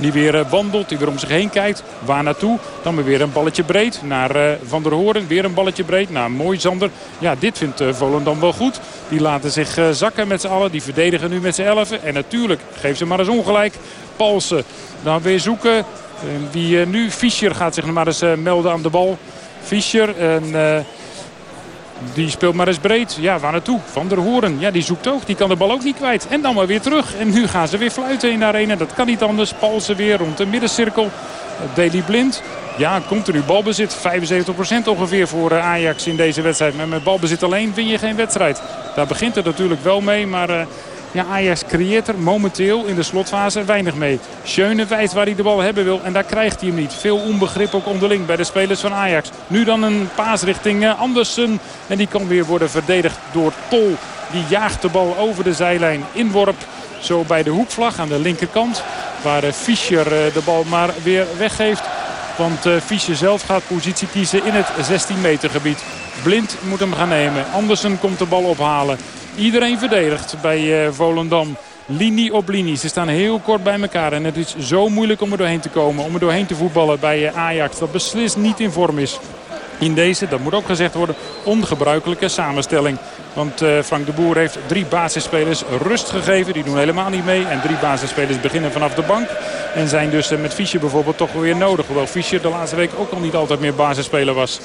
Die weer wandelt, die weer om zich heen kijkt. Waar naartoe? Dan weer een balletje breed naar uh, Van der Hoorn. Weer een balletje breed naar Mooi Zander. Ja, dit vindt uh, Volendam wel goed. Die laten zich zakken met z'n allen. Die verdedigen nu met z'n elfen. En natuurlijk, geef ze maar eens ongelijk. Palsen. Dan weer zoeken. wie nu? Fischer gaat zich maar eens melden aan de bal. Fischer en... Die speelt maar eens breed. Ja, waar naartoe? Van der Hoorn. Ja, die zoekt ook. Die kan de bal ook niet kwijt. En dan maar weer terug. En nu gaan ze weer fluiten in de arena. Dat kan niet anders. Palsen weer rond de middencirkel. Daily Blind. Ja, komt er nu balbezit. 75% ongeveer voor eh, Ajax in deze wedstrijd. Maar met balbezit alleen win je geen wedstrijd. Daar begint het natuurlijk wel mee. Maar uh, ja, Ajax creëert er momenteel in de slotfase weinig mee. Schöne wijst waar hij de bal hebben wil. En daar krijgt hij hem niet. Veel onbegrip ook onderling bij de spelers van Ajax. Nu dan een paas richting eh, Andersen. En die kan weer worden verdedigd door Tol. Die jaagt de bal over de zijlijn. Inworp zo bij de hoekvlag aan de linkerkant. Waar eh, Fischer eh, de bal maar weer weggeeft. Want Fischer zelf gaat positie kiezen in het 16 meter gebied. Blind moet hem gaan nemen. Andersen komt de bal ophalen. Iedereen verdedigt bij uh, Volendam. linie op linie. Ze staan heel kort bij elkaar. En het is zo moeilijk om er doorheen te komen. Om er doorheen te voetballen bij eh, Ajax. Dat beslist niet in vorm is. In deze, dat moet ook gezegd worden, ongebruikelijke samenstelling. Want uh, Frank de Boer heeft drie basisspelers rust gegeven. Die doen helemaal niet mee. En drie basisspelers beginnen vanaf de bank. En zijn dus met Fischer bijvoorbeeld toch weer nodig. Hoewel Fischer de laatste week ook al niet altijd meer basisspeler was.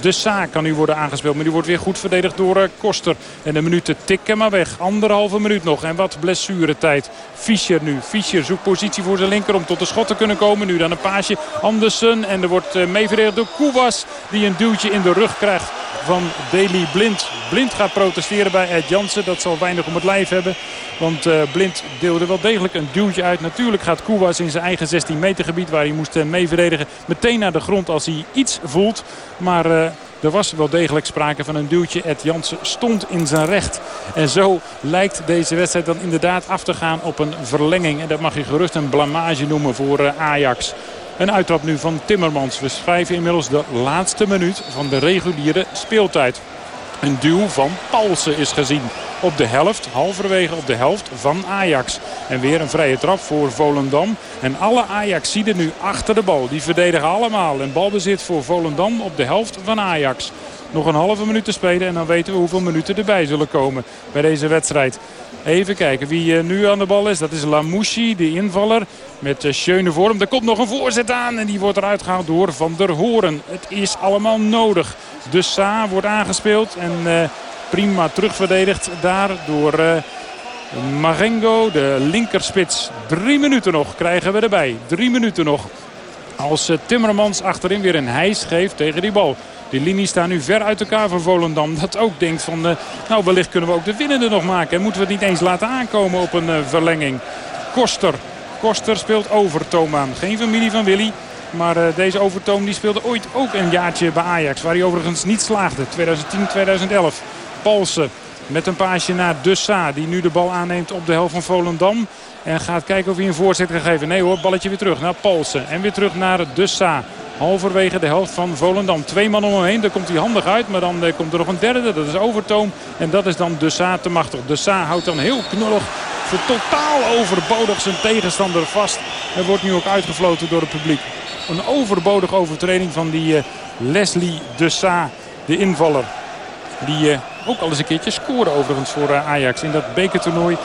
De Sa kan nu worden aangespeeld. Maar die wordt weer goed verdedigd door uh, Koster. En de minuten tikken maar weg. Anderhalve minuut nog. En wat blessuretijd. Fischer nu. Fischer zoekt positie voor zijn linker om tot de schot te kunnen komen. Nu dan een paasje. Andersen. En er wordt uh, mee verdedigd door Koewas. Die een duwtje in de rug krijgt van Deli Blind. Blind gaat protesteren bij Ed Jansen. Dat zal weinig om het lijf hebben. Want uh, Blind deelde wel degelijk een duwtje uit. Natuurlijk gaat Koewas in zijn eigen 16 meter gebied waar hij moest uh, mee verdedigen. Meteen naar de grond als hij iets voelt. Maar uh, er was wel degelijk sprake van een duwtje. Ed Jansen stond in zijn recht. En zo lijkt deze wedstrijd dan inderdaad af te gaan op een verlenging. En dat mag je gerust een blamage noemen voor Ajax. Een uittrap nu van Timmermans. We schrijven inmiddels de laatste minuut van de reguliere speeltijd. Een duw van Paulsen is gezien op de helft, halverwege op de helft van Ajax. En weer een vrije trap voor Volendam. En alle Ajaxiden nu achter de bal. Die verdedigen allemaal. En balbezit voor Volendam op de helft van Ajax. Nog een halve minuut te spelen en dan weten we hoeveel minuten erbij zullen komen bij deze wedstrijd. Even kijken wie nu aan de bal is. Dat is Lamouchi, de invaller. Met Schöne vorm. Er komt nog een voorzet aan. En die wordt eruit gehaald door Van der Horen. Het is allemaal nodig. De Sa wordt aangespeeld. En uh, prima terugverdedigd daar door Marengo. De linkerspits. Drie minuten nog krijgen we erbij. Drie minuten nog. Als Timmermans achterin weer een hijs geeft tegen die bal. Die linies staan nu ver uit elkaar voor Volendam. Dat ook denkt van, uh, nou wellicht kunnen we ook de winnende nog maken. En moeten we het niet eens laten aankomen op een uh, verlenging. Koster. Koster speelt Overtoom aan. Geen familie van Willy. Maar uh, deze Overtoom die speelde ooit ook een jaartje bij Ajax. Waar hij overigens niet slaagde. 2010-2011. Palsen met een paasje naar Dussa. Die nu de bal aanneemt op de helft van Volendam. En gaat kijken of hij een voorzet kan geven. Nee hoor, balletje weer terug naar Palsen. En weer terug naar Dussa. Halverwege de helft van Volendam. Twee man om hem heen. Daar komt hij handig uit. Maar dan uh, komt er nog een derde. Dat is Overtoom. En dat is dan De Sa te machtig. De Sa houdt dan heel knullig. Voor totaal overbodig zijn tegenstander vast. En wordt nu ook uitgefloten door het publiek. Een overbodige overtreding van die uh, Leslie De Sa. De invaller. Die uh, ook al eens een keertje scoorde overigens voor Ajax. In dat bekertoernooi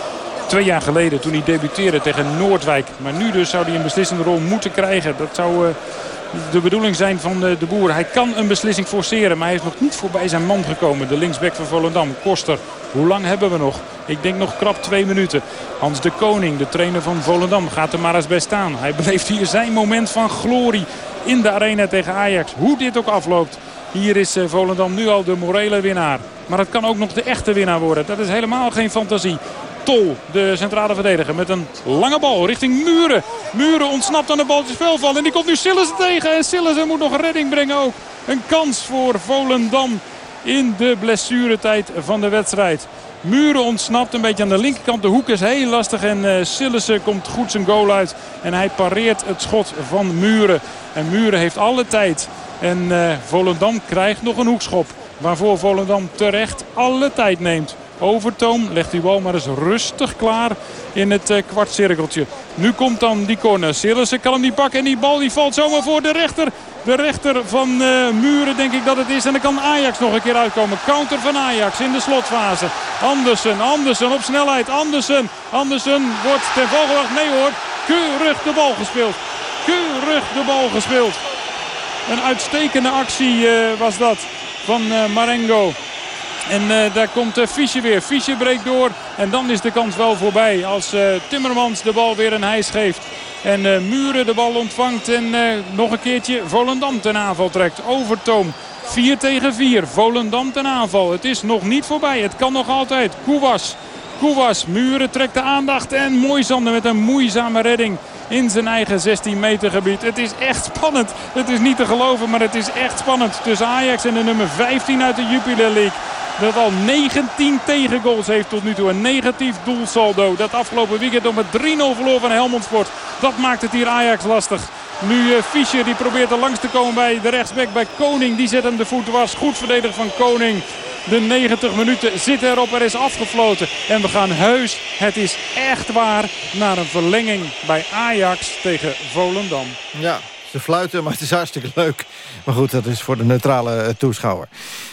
twee jaar geleden toen hij debuteerde tegen Noordwijk. Maar nu dus zou hij een beslissende rol moeten krijgen. Dat zou de bedoeling zijn van de, de boer. Hij kan een beslissing forceren, maar hij is nog niet voorbij zijn man gekomen. De linksback van Volendam, Koster. Hoe lang hebben we nog? Ik denk nog krap twee minuten. Hans de Koning, de trainer van Volendam, gaat er maar eens bij staan. Hij beleeft hier zijn moment van glorie in de arena tegen Ajax. Hoe dit ook afloopt. Hier is Volendam nu al de morele winnaar. Maar het kan ook nog de echte winnaar worden. Dat is helemaal geen fantasie. De centrale verdediger, met een lange bal richting Muren. Muren ontsnapt aan de bal en die komt nu Sillissen tegen. En Sillissen moet nog redding brengen ook. Een kans voor Volendam in de blessuretijd van de wedstrijd. Muren ontsnapt een beetje aan de linkerkant. De hoek is heel lastig en uh, Sillissen komt goed zijn goal uit. En hij pareert het schot van Muren. En Muren heeft alle tijd. En uh, Volendam krijgt nog een hoekschop. Waarvoor Volendam terecht alle tijd neemt. Overtoom legt die bal maar eens rustig klaar in het uh, kwartcirkeltje. Nu komt dan die corner. Sillissen kan hem niet pakken en die bal die valt zomaar voor de rechter. De rechter van uh, Muren denk ik dat het is. En dan kan Ajax nog een keer uitkomen. Counter van Ajax in de slotfase. Andersen, Andersen op snelheid. Andersen, Andersen wordt ten vogelwacht. Nee hoor, keurig de bal gespeeld. Keurig de bal gespeeld. Een uitstekende actie uh, was dat van Marengo. En uh, daar komt uh, weer. Fischer breekt door. En dan is de kans wel voorbij. Als uh, Timmermans de bal weer een hijs geeft. En Muren de bal ontvangt. En nog een keertje Volendam ten aanval trekt. Overtoom. 4 tegen 4. Volendam ten aanval. Het is nog niet voorbij. Het kan nog altijd. Koewas. Koewas. Muren trekt de aandacht. En Moisander met een moeizame redding in zijn eigen 16 meter gebied. Het is echt spannend. Het is niet te geloven, maar het is echt spannend. Tussen Ajax en de nummer 15 uit de Jupiler League. Dat al 19 tegengoals heeft tot nu toe. Een negatief doelsaldo. Dat afgelopen weekend nog met 3-0 verloor van Helmond Sport. Dat maakt het hier Ajax lastig. Nu uh, Fischer die probeert er langs te komen bij de rechtsback bij Koning. Die zet hem de voet was. Goed verdedigd van Koning. De 90 minuten zitten erop. Er is afgefloten. En we gaan heus, het is echt waar, naar een verlenging bij Ajax tegen Volendam. Ja, ze fluiten, maar het is hartstikke leuk. Maar goed, dat is voor de neutrale eh, toeschouwer.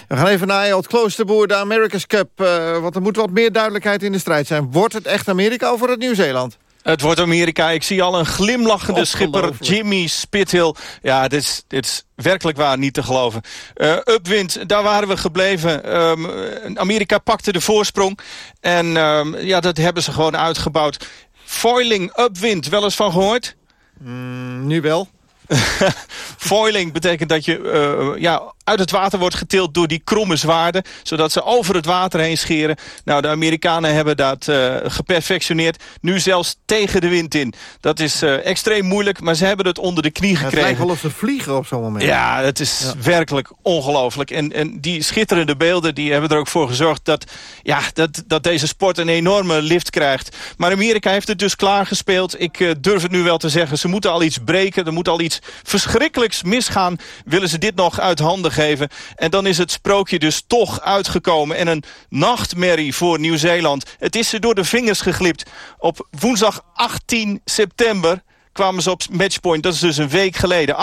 We gaan even naar Jot Kloosterboer, de America's Cup. Uh, want er moet wat meer duidelijkheid in de strijd zijn. Wordt het echt Amerika of het Nieuw-Zeeland? Het wordt Amerika. Ik zie al een glimlachende schipper Jimmy Spithill. Ja, dit is, dit is werkelijk waar niet te geloven. Uh, upwind, daar waren we gebleven. Um, Amerika pakte de voorsprong. En um, ja, dat hebben ze gewoon uitgebouwd. Foiling, upwind, wel eens van gehoord? Mm, nu wel. Foiling betekent dat je uh, ja, uit het water wordt getild door die kromme zwaarden... zodat ze over het water heen scheren. Nou, de Amerikanen hebben dat uh, geperfectioneerd. Nu zelfs tegen de wind in. Dat is uh, extreem moeilijk, maar ze hebben het onder de knie gekregen. het lijkt wel of ze vliegen op zo'n moment. Ja, het is werkelijk ongelooflijk. En, en die schitterende beelden die hebben er ook voor gezorgd... Dat, ja, dat, dat deze sport een enorme lift krijgt. Maar Amerika heeft het dus klaargespeeld. Ik uh, durf het nu wel te zeggen. Ze moeten al iets breken. Er moet al iets verschrikkelijks misgaan. Willen ze dit nog uit handen geven. En dan is het sprookje dus toch uitgekomen. En een nachtmerrie voor Nieuw-Zeeland. Het is ze door de vingers geglipt. Op woensdag 18 september kwamen ze op matchpoint. Dat is dus een week geleden.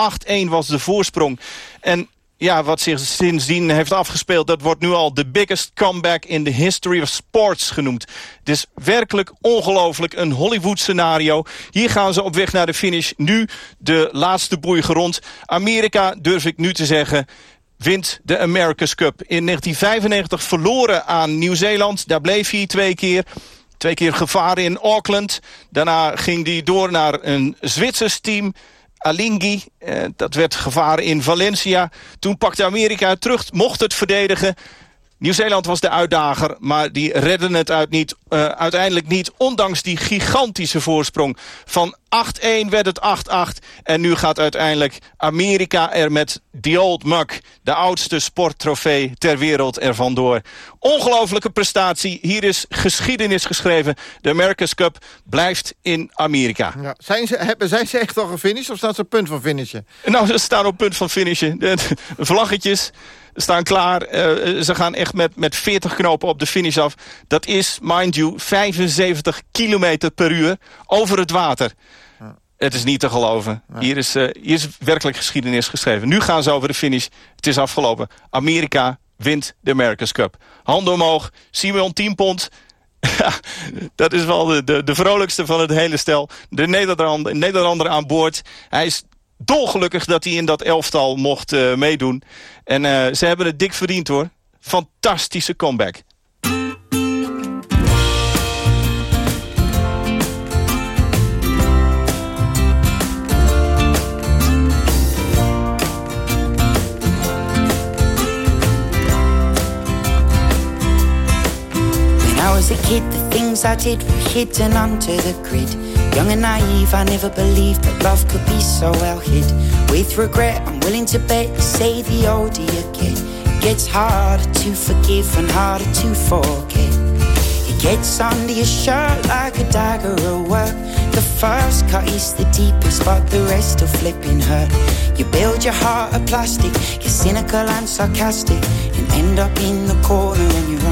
8-1 was de voorsprong. En ja, wat zich sindsdien heeft afgespeeld... dat wordt nu al de biggest comeback in the history of sports genoemd. Het is werkelijk ongelooflijk, een Hollywood-scenario. Hier gaan ze op weg naar de finish. Nu de laatste boei gerond. Amerika, durf ik nu te zeggen wint de America's Cup. In 1995 verloren aan Nieuw-Zeeland. Daar bleef hij twee keer. Twee keer gevaren in Auckland. Daarna ging hij door naar een Zwitsers team. Alingi, eh, dat werd gevaren in Valencia. Toen pakte Amerika terug, mocht het verdedigen. Nieuw-Zeeland was de uitdager, maar die redden het uit niet, uh, uiteindelijk niet... ondanks die gigantische voorsprong. Van 8-1 werd het 8-8 en nu gaat uiteindelijk Amerika er met The Old Muck... de oudste sporttrofee ter wereld ervan door. Ongelofelijke prestatie, hier is geschiedenis geschreven. De America's Cup blijft in Amerika. Ja. Zijn, ze, hebben, zijn ze echt al gefinished of staan ze op punt van finishen? Nou, ze staan op punt van finishen. De, de vlaggetjes staan klaar. Uh, ze gaan echt met, met 40 knopen op de finish af. Dat is, mind you, 75 kilometer per uur over het water. Het is niet te geloven. Hier, is, uh, hier is werkelijk geschiedenis geschreven. Nu gaan ze over de finish. Het is afgelopen. Amerika wint de America's Cup. Handen omhoog. Simon 10 pond. dat is wel de, de, de vrolijkste van het hele stel. De Nederlander, Nederlander aan boord. Hij is dolgelukkig dat hij in dat elftal mocht uh, meedoen. En uh, ze hebben het dik verdiend hoor. Fantastische comeback. When I was a kid, the things I did were hidden under the grid. Young and naive, I never believed that love could be so well hid. With regret, I'm willing to bet you say the older you it gets harder to forgive and harder to forget. It gets under your shirt like a dagger at work. The first cut is the deepest, but the rest are flipping hurt. You build your heart of plastic, you're cynical and sarcastic, and end up in the corner on your own.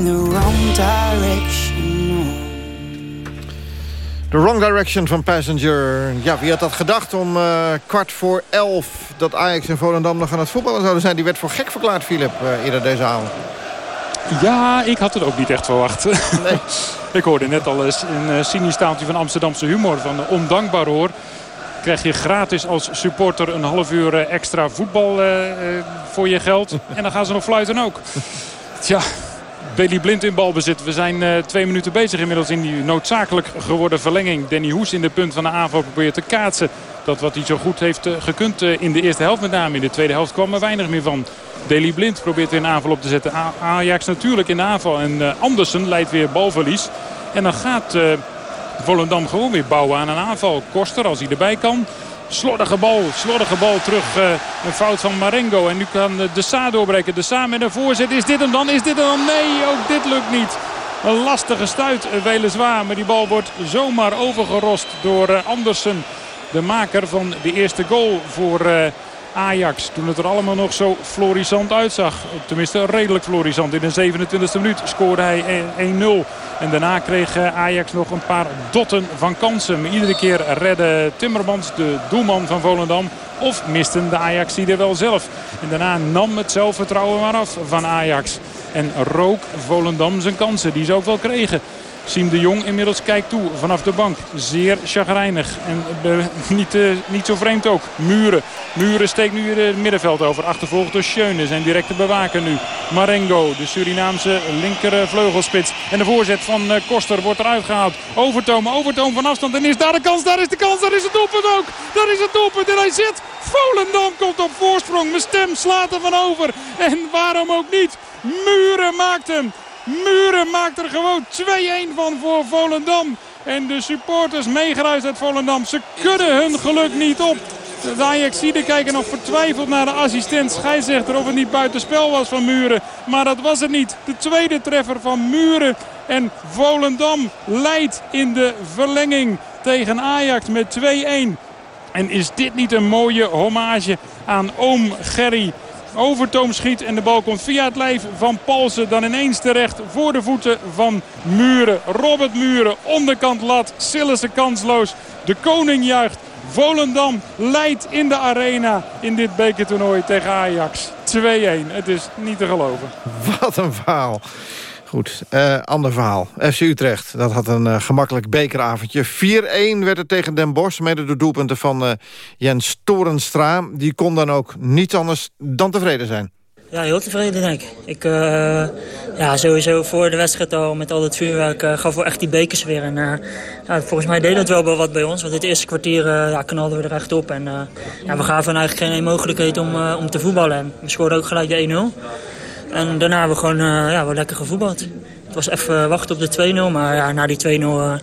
Oh. Direction van Passenger. Ja, wie had dat gedacht om uh, kwart voor elf... dat Ajax en Volendam nog aan het voetballen zouden zijn? Die werd voor gek verklaard, Philip, uh, eerder deze avond. Ja, ik had het ook niet echt verwacht. Nee. ik hoorde net al eens een uh, cynisch taaltje van Amsterdamse humor. Van uh, ondankbaar hoor. Krijg je gratis als supporter een half uur extra voetbal voor je geld. en dan gaan ze nog fluiten ook. Tja, Bailey Blind in balbezit. We zijn uh, twee minuten bezig inmiddels in die noodzakelijk geworden verlenging. Danny Hoes in de punt van de aanval probeert te kaatsen. Dat wat hij zo goed heeft uh, gekund uh, in de eerste helft met name. In de tweede helft kwam er weinig meer van. Daley Blind probeert weer een aanval op te zetten. Ajax natuurlijk in de aanval. En Andersen leidt weer balverlies. En dan gaat Volendam gewoon weer bouwen aan een aanval. Koster als hij erbij kan. Slordige bal, slordige bal terug. Uh, een fout van Marengo. En nu kan De Sa doorbreken. De Sa met een voorzet. Is dit hem dan? Is dit hem dan? Nee, ook dit lukt niet. Een lastige stuit, eh, weliswaar. Maar die bal wordt zomaar overgerost door Andersen. De maker van de eerste goal voor Ajax. Toen het er allemaal nog zo florissant uitzag. Tenminste redelijk florissant. In de 27e minuut scoorde hij 1-0. En daarna kreeg eh, Ajax nog een paar dotten van kansen. Iedere keer redde Timmermans, de doelman van Volendam. Of misten de Ajax die er wel zelf. En daarna nam het zelfvertrouwen maar af van Ajax. En rook Volendam zijn kansen die ze ook wel kregen. Siem de Jong inmiddels kijkt toe vanaf de bank. Zeer chagrijnig. En uh, niet, uh, niet zo vreemd ook. Muren. Muren steekt nu het middenveld over. Achtervolgd door Schöne. Zijn directe bewaker nu. Marengo. De Surinaamse linker vleugelspits. En de voorzet van uh, Koster wordt eruit gehaald. Overtoom. Overtoom van afstand. En is daar de kans. Daar is de kans. Daar is het doelpunt ook. Daar is het doelpunt. En hij zit. Volendam komt op voorsprong. Mijn stem slaat er van over. En waarom ook niet. Muren maakt hem. Muren maakt er gewoon 2-1 van voor Volendam. En de supporters meegeruisd uit Volendam. Ze kunnen hun geluk niet op. De Ajaxiden kijken nog vertwijfeld naar de assistent scheidsrechter of het niet buitenspel was van Muren. Maar dat was het niet. De tweede treffer van Muren. En Volendam leidt in de verlenging tegen Ajax met 2-1. En is dit niet een mooie hommage aan oom Gerry Overtoom schiet en de bal komt via het lijf van Palsen. Dan ineens terecht voor de voeten van Muren. Robert Muren, onderkant lat. Sillissen kansloos. De koning juicht. Volendam leidt in de arena in dit bekertoernooi tegen Ajax. 2-1. Het is niet te geloven. Wat een verhaal. Goed, uh, ander verhaal. FC Utrecht, dat had een uh, gemakkelijk bekeravondje. 4-1 werd het tegen Den Bosch, mede door doelpunten van uh, Jens Torenstra. Die kon dan ook niet anders dan tevreden zijn. Ja, heel tevreden denk ik. Ik ja, sowieso voor de wedstrijd al met al het vuurwerk gaf wel echt die bekers weer. En volgens mij deed dat wel wel wat bij ons. Want het eerste kwartier ja, knalden we er echt op. En ja, we gaven eigenlijk geen mogelijkheid om, om te voetballen. En we scoorden ook gelijk de 1-0. En daarna hebben we gewoon uh, ja, wel lekker gevoetbald. Het was even wachten op de 2-0, maar ja, na die 2-0 uh,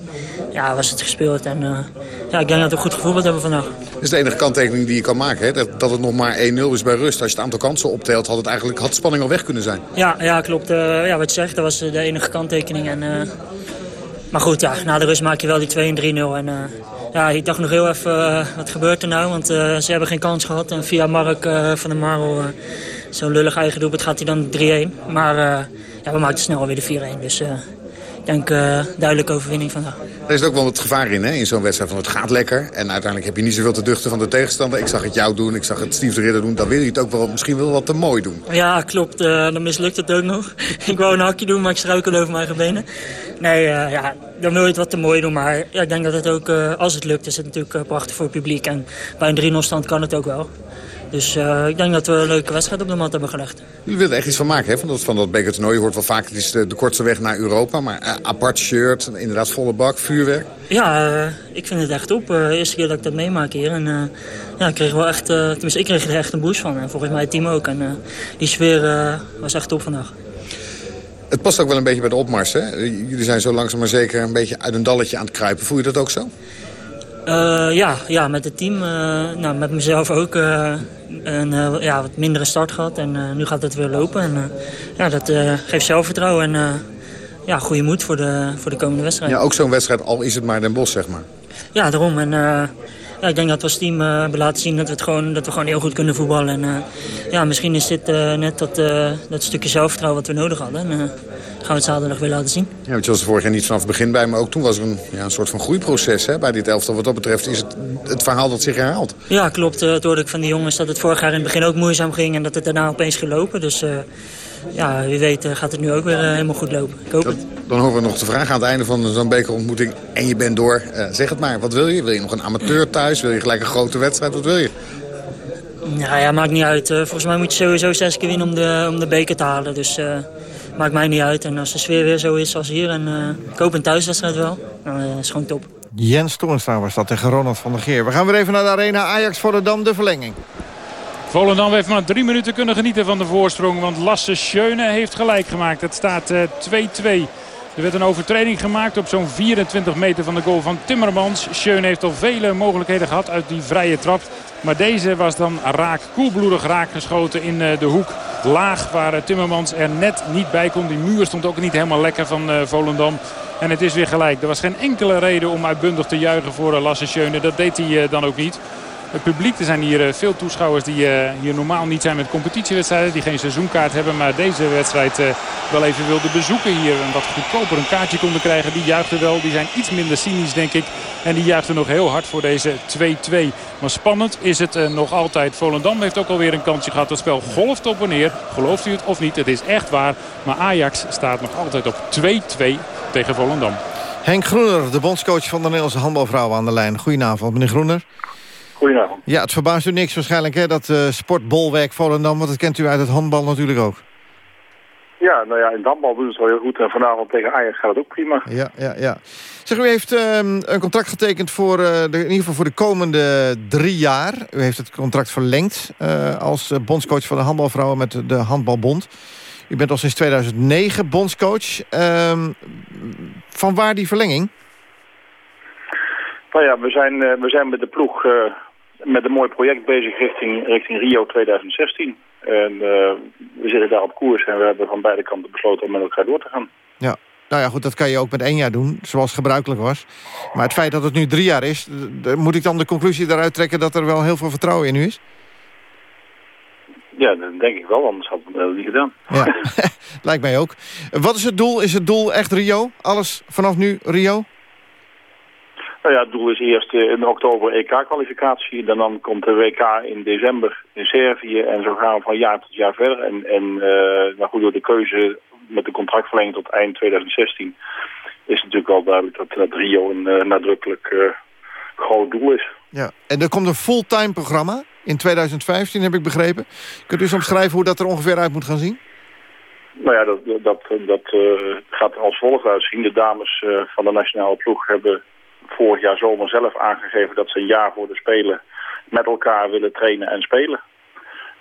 ja, was het gespeeld. En ja, ik denk dat we goed gevoetbald hebben vandaag. Dat is de enige kanttekening die je kan maken, hè? Dat, dat het nog maar 1-0 is bij rust. Als je het aantal kansen optelt, had het eigenlijk had de spanning al weg kunnen zijn. Ja, ja klopt. ja, wat je zegt, dat was de enige kanttekening. En, maar goed, ja, na de rust maak je wel die 2 3-0. En ja, ik dacht nog heel even, wat gebeurt er nou? Want ze hebben geen kans gehad. En via Mark van der Marel, zo'n lullig eigen doelpunt, gaat hij dan 3-1. Maar ja, we maakten snel weer de 4-1. Dus ik denk uh, duidelijke overwinning vandaag. Er is ook wel wat gevaar in, hè, in zo'n wedstrijd. Van het gaat lekker. En uiteindelijk heb je niet zoveel te duchten van de tegenstander. Ik zag het jou doen, ik zag het Steve de Ridder doen. Dan wil je het ook wel misschien wel wat te mooi doen. Ja, klopt. Uh, dan mislukt het ook nog. ik wou een hakje doen, maar ik struikel over mijn eigen benen. Nee, uh, ja, dan wil je het wat te mooi doen. Maar ja, ik denk dat het ook, als het lukt, is het natuurlijk prachtig voor het publiek. En bij een 3-0 stand kan het ook wel. Dus uh, ik denk dat we een leuke wedstrijd op de mat hebben gelegd. Jullie willen er echt iets van maken, hè? Van dat, van dat bekertoernooi. Je hoort wel vaak, het is de, de kortste weg naar Europa. Maar uh, apart shirt, inderdaad volle bak, vuurwerk. Ja, uh, ik vind het echt op. de eerste keer dat ik dat meemaak hier. En ja, ik kreeg wel echt, tenminste ik kreeg er echt een boost van. En volgens mij het team ook. En die sfeer was echt top vandaag. Het past ook wel een beetje bij de opmars, hè? Jullie zijn zo langzaam maar zeker een beetje uit een dalletje aan het kruipen. Voel je dat ook zo? Uh, ja, ja, met het team, uh, nou, met mezelf ook uh, een ja, wat mindere start gehad. En nu gaat het weer lopen. En ja, dat geeft zelfvertrouwen en ja, goede moed voor de, voor de komende wedstrijd. Ja, ook zo'n wedstrijd, al is het maar Den Bosch, zeg maar. Ja, daarom. En ja, ik denk dat we als team hebben laten zien dat we, het gewoon, dat we gewoon heel goed kunnen voetballen. En ja, misschien is dit net dat, dat stukje zelfvertrouwen wat we nodig hadden. En, gaan we het zaterdag weer laten zien. Ja, want je was er vorig jaar niet vanaf het begin bij, maar ook toen was er een, ja, een soort van groeiproces hè, bij dit elftal. Wat dat betreft is het het verhaal dat zich herhaalt. Ja, klopt. Het hoorde ik van die jongens dat het vorig jaar in het begin ook moeizaam ging en dat het daarna opeens ging lopen. Dus ja, wie weet gaat het nu ook weer uh, helemaal goed lopen. Ik hoop dat, het. Dan horen we nog de vraag aan het einde van zo'n bekerontmoeting. En je bent door. Uh, zeg het maar, wat wil je? Wil je nog een amateur thuis? Wil je gelijk een grote wedstrijd? Wat wil je? Nou ja, maakt niet uit. volgens mij moet je sowieso zes keer winnen om de, om de beker te halen. Dus maakt mij niet uit. En als de sfeer weer zo is als hier, en uh, ik hoop een thuiswedstrijd wel, dan uh, is gewoon top. Jens Toornstra was dat tegen Ronald van der Geer. We gaan weer even naar de arena Ajax Volendam, de verlenging. Volendam heeft maar drie minuten kunnen genieten van de voorsprong. Want Lasse Schöne heeft gelijk gemaakt. Het staat 2-2. Uh, er werd een overtreding gemaakt op zo'n 24 meter van de goal van Timmermans. Schöne heeft al vele mogelijkheden gehad uit die vrije trap. Maar deze was dan raak, koelbloedig raak geschoten in de hoek. Laag waar Timmermans er net niet bij kon. Die muur stond ook niet helemaal lekker van Volendam. En het is weer gelijk. Er was geen enkele reden om uitbundig te juichen voor Lasse Schöne. Dat deed hij dan ook niet. Het publiek, er zijn hier eh, veel toeschouwers die eh, hier normaal niet zijn met competitiewedstrijden. Die geen seizoenkaart hebben, maar deze wedstrijd eh, wel even wilden bezoeken hier. En wat goedkoper een kaartje konden krijgen. Die juichten wel. Die zijn iets minder cynisch denk ik. En die juichten nog heel hard voor deze 2-2. Maar spannend is het nog altijd. Volendam heeft ook alweer een kansje gehad. Het spel golft op en neer. Gelooft u het of niet? Het is echt waar. Maar Ajax staat nog altijd op 2-2 tegen Volendam. Henk Groener, de bondscoach van de Nederlandse handbalvrouwen aan de lijn. Goedenavond, meneer Groener. Goedenavond. Ja, het verbaast u niks waarschijnlijk, hè, dat uh, sportbolwerk Volendam... want dat kent u uit het handbal natuurlijk ook. Ja, nou ja, in handbal doen ze het wel heel goed. En vanavond tegen Ajax gaat het ook prima. Ja, ja, ja. Zeg, u heeft uh, een contract getekend voor, uh, de, in ieder geval voor de komende drie jaar. U heeft het contract verlengd uh, als bondscoach van de handbalvrouwen met de Handbalbond. U bent al sinds 2009 bondscoach. Ehm, van waar die verlenging? Nou ja, we zijn, we zijn met de ploeg met een mooi project bezig richting, richting Rio 2016. En uh, we zitten daar op koers en we hebben van beide kanten besloten om met elkaar door te gaan. Ja, nou ja, goed, dat kan je ook met één jaar doen, zoals gebruikelijk was. Maar het feit dat het nu drie jaar is, moet ik dan de conclusie daaruit trekken dat er wel heel veel vertrouwen in u is? Ja, dat denk ik wel, anders had ik het niet gedaan. Ja, lijkt mij ook. Wat is het doel? Is het doel echt Rio? Alles vanaf nu Rio? Nou ja, het doel is eerst in oktober EK-kwalificatie. Dan, dan komt de WK in december in Servië. En zo gaan we van jaar tot jaar verder. En, en uh, nou goed, door de keuze met de contractverlenging tot eind 2016... is natuurlijk wel duidelijk dat, dat Rio een uh, nadrukkelijk uh, groot doel is. Ja, en er komt een fulltime programma in 2015, heb ik begrepen. Kunt u eens omschrijven hoe dat er ongeveer uit moet gaan zien? Nou ja, dat, dat, dat gaat als volgt uitzien. De dames van de nationale ploeg hebben vorig jaar zomer zelf aangegeven dat ze een jaar voor de Spelen met elkaar willen trainen en spelen.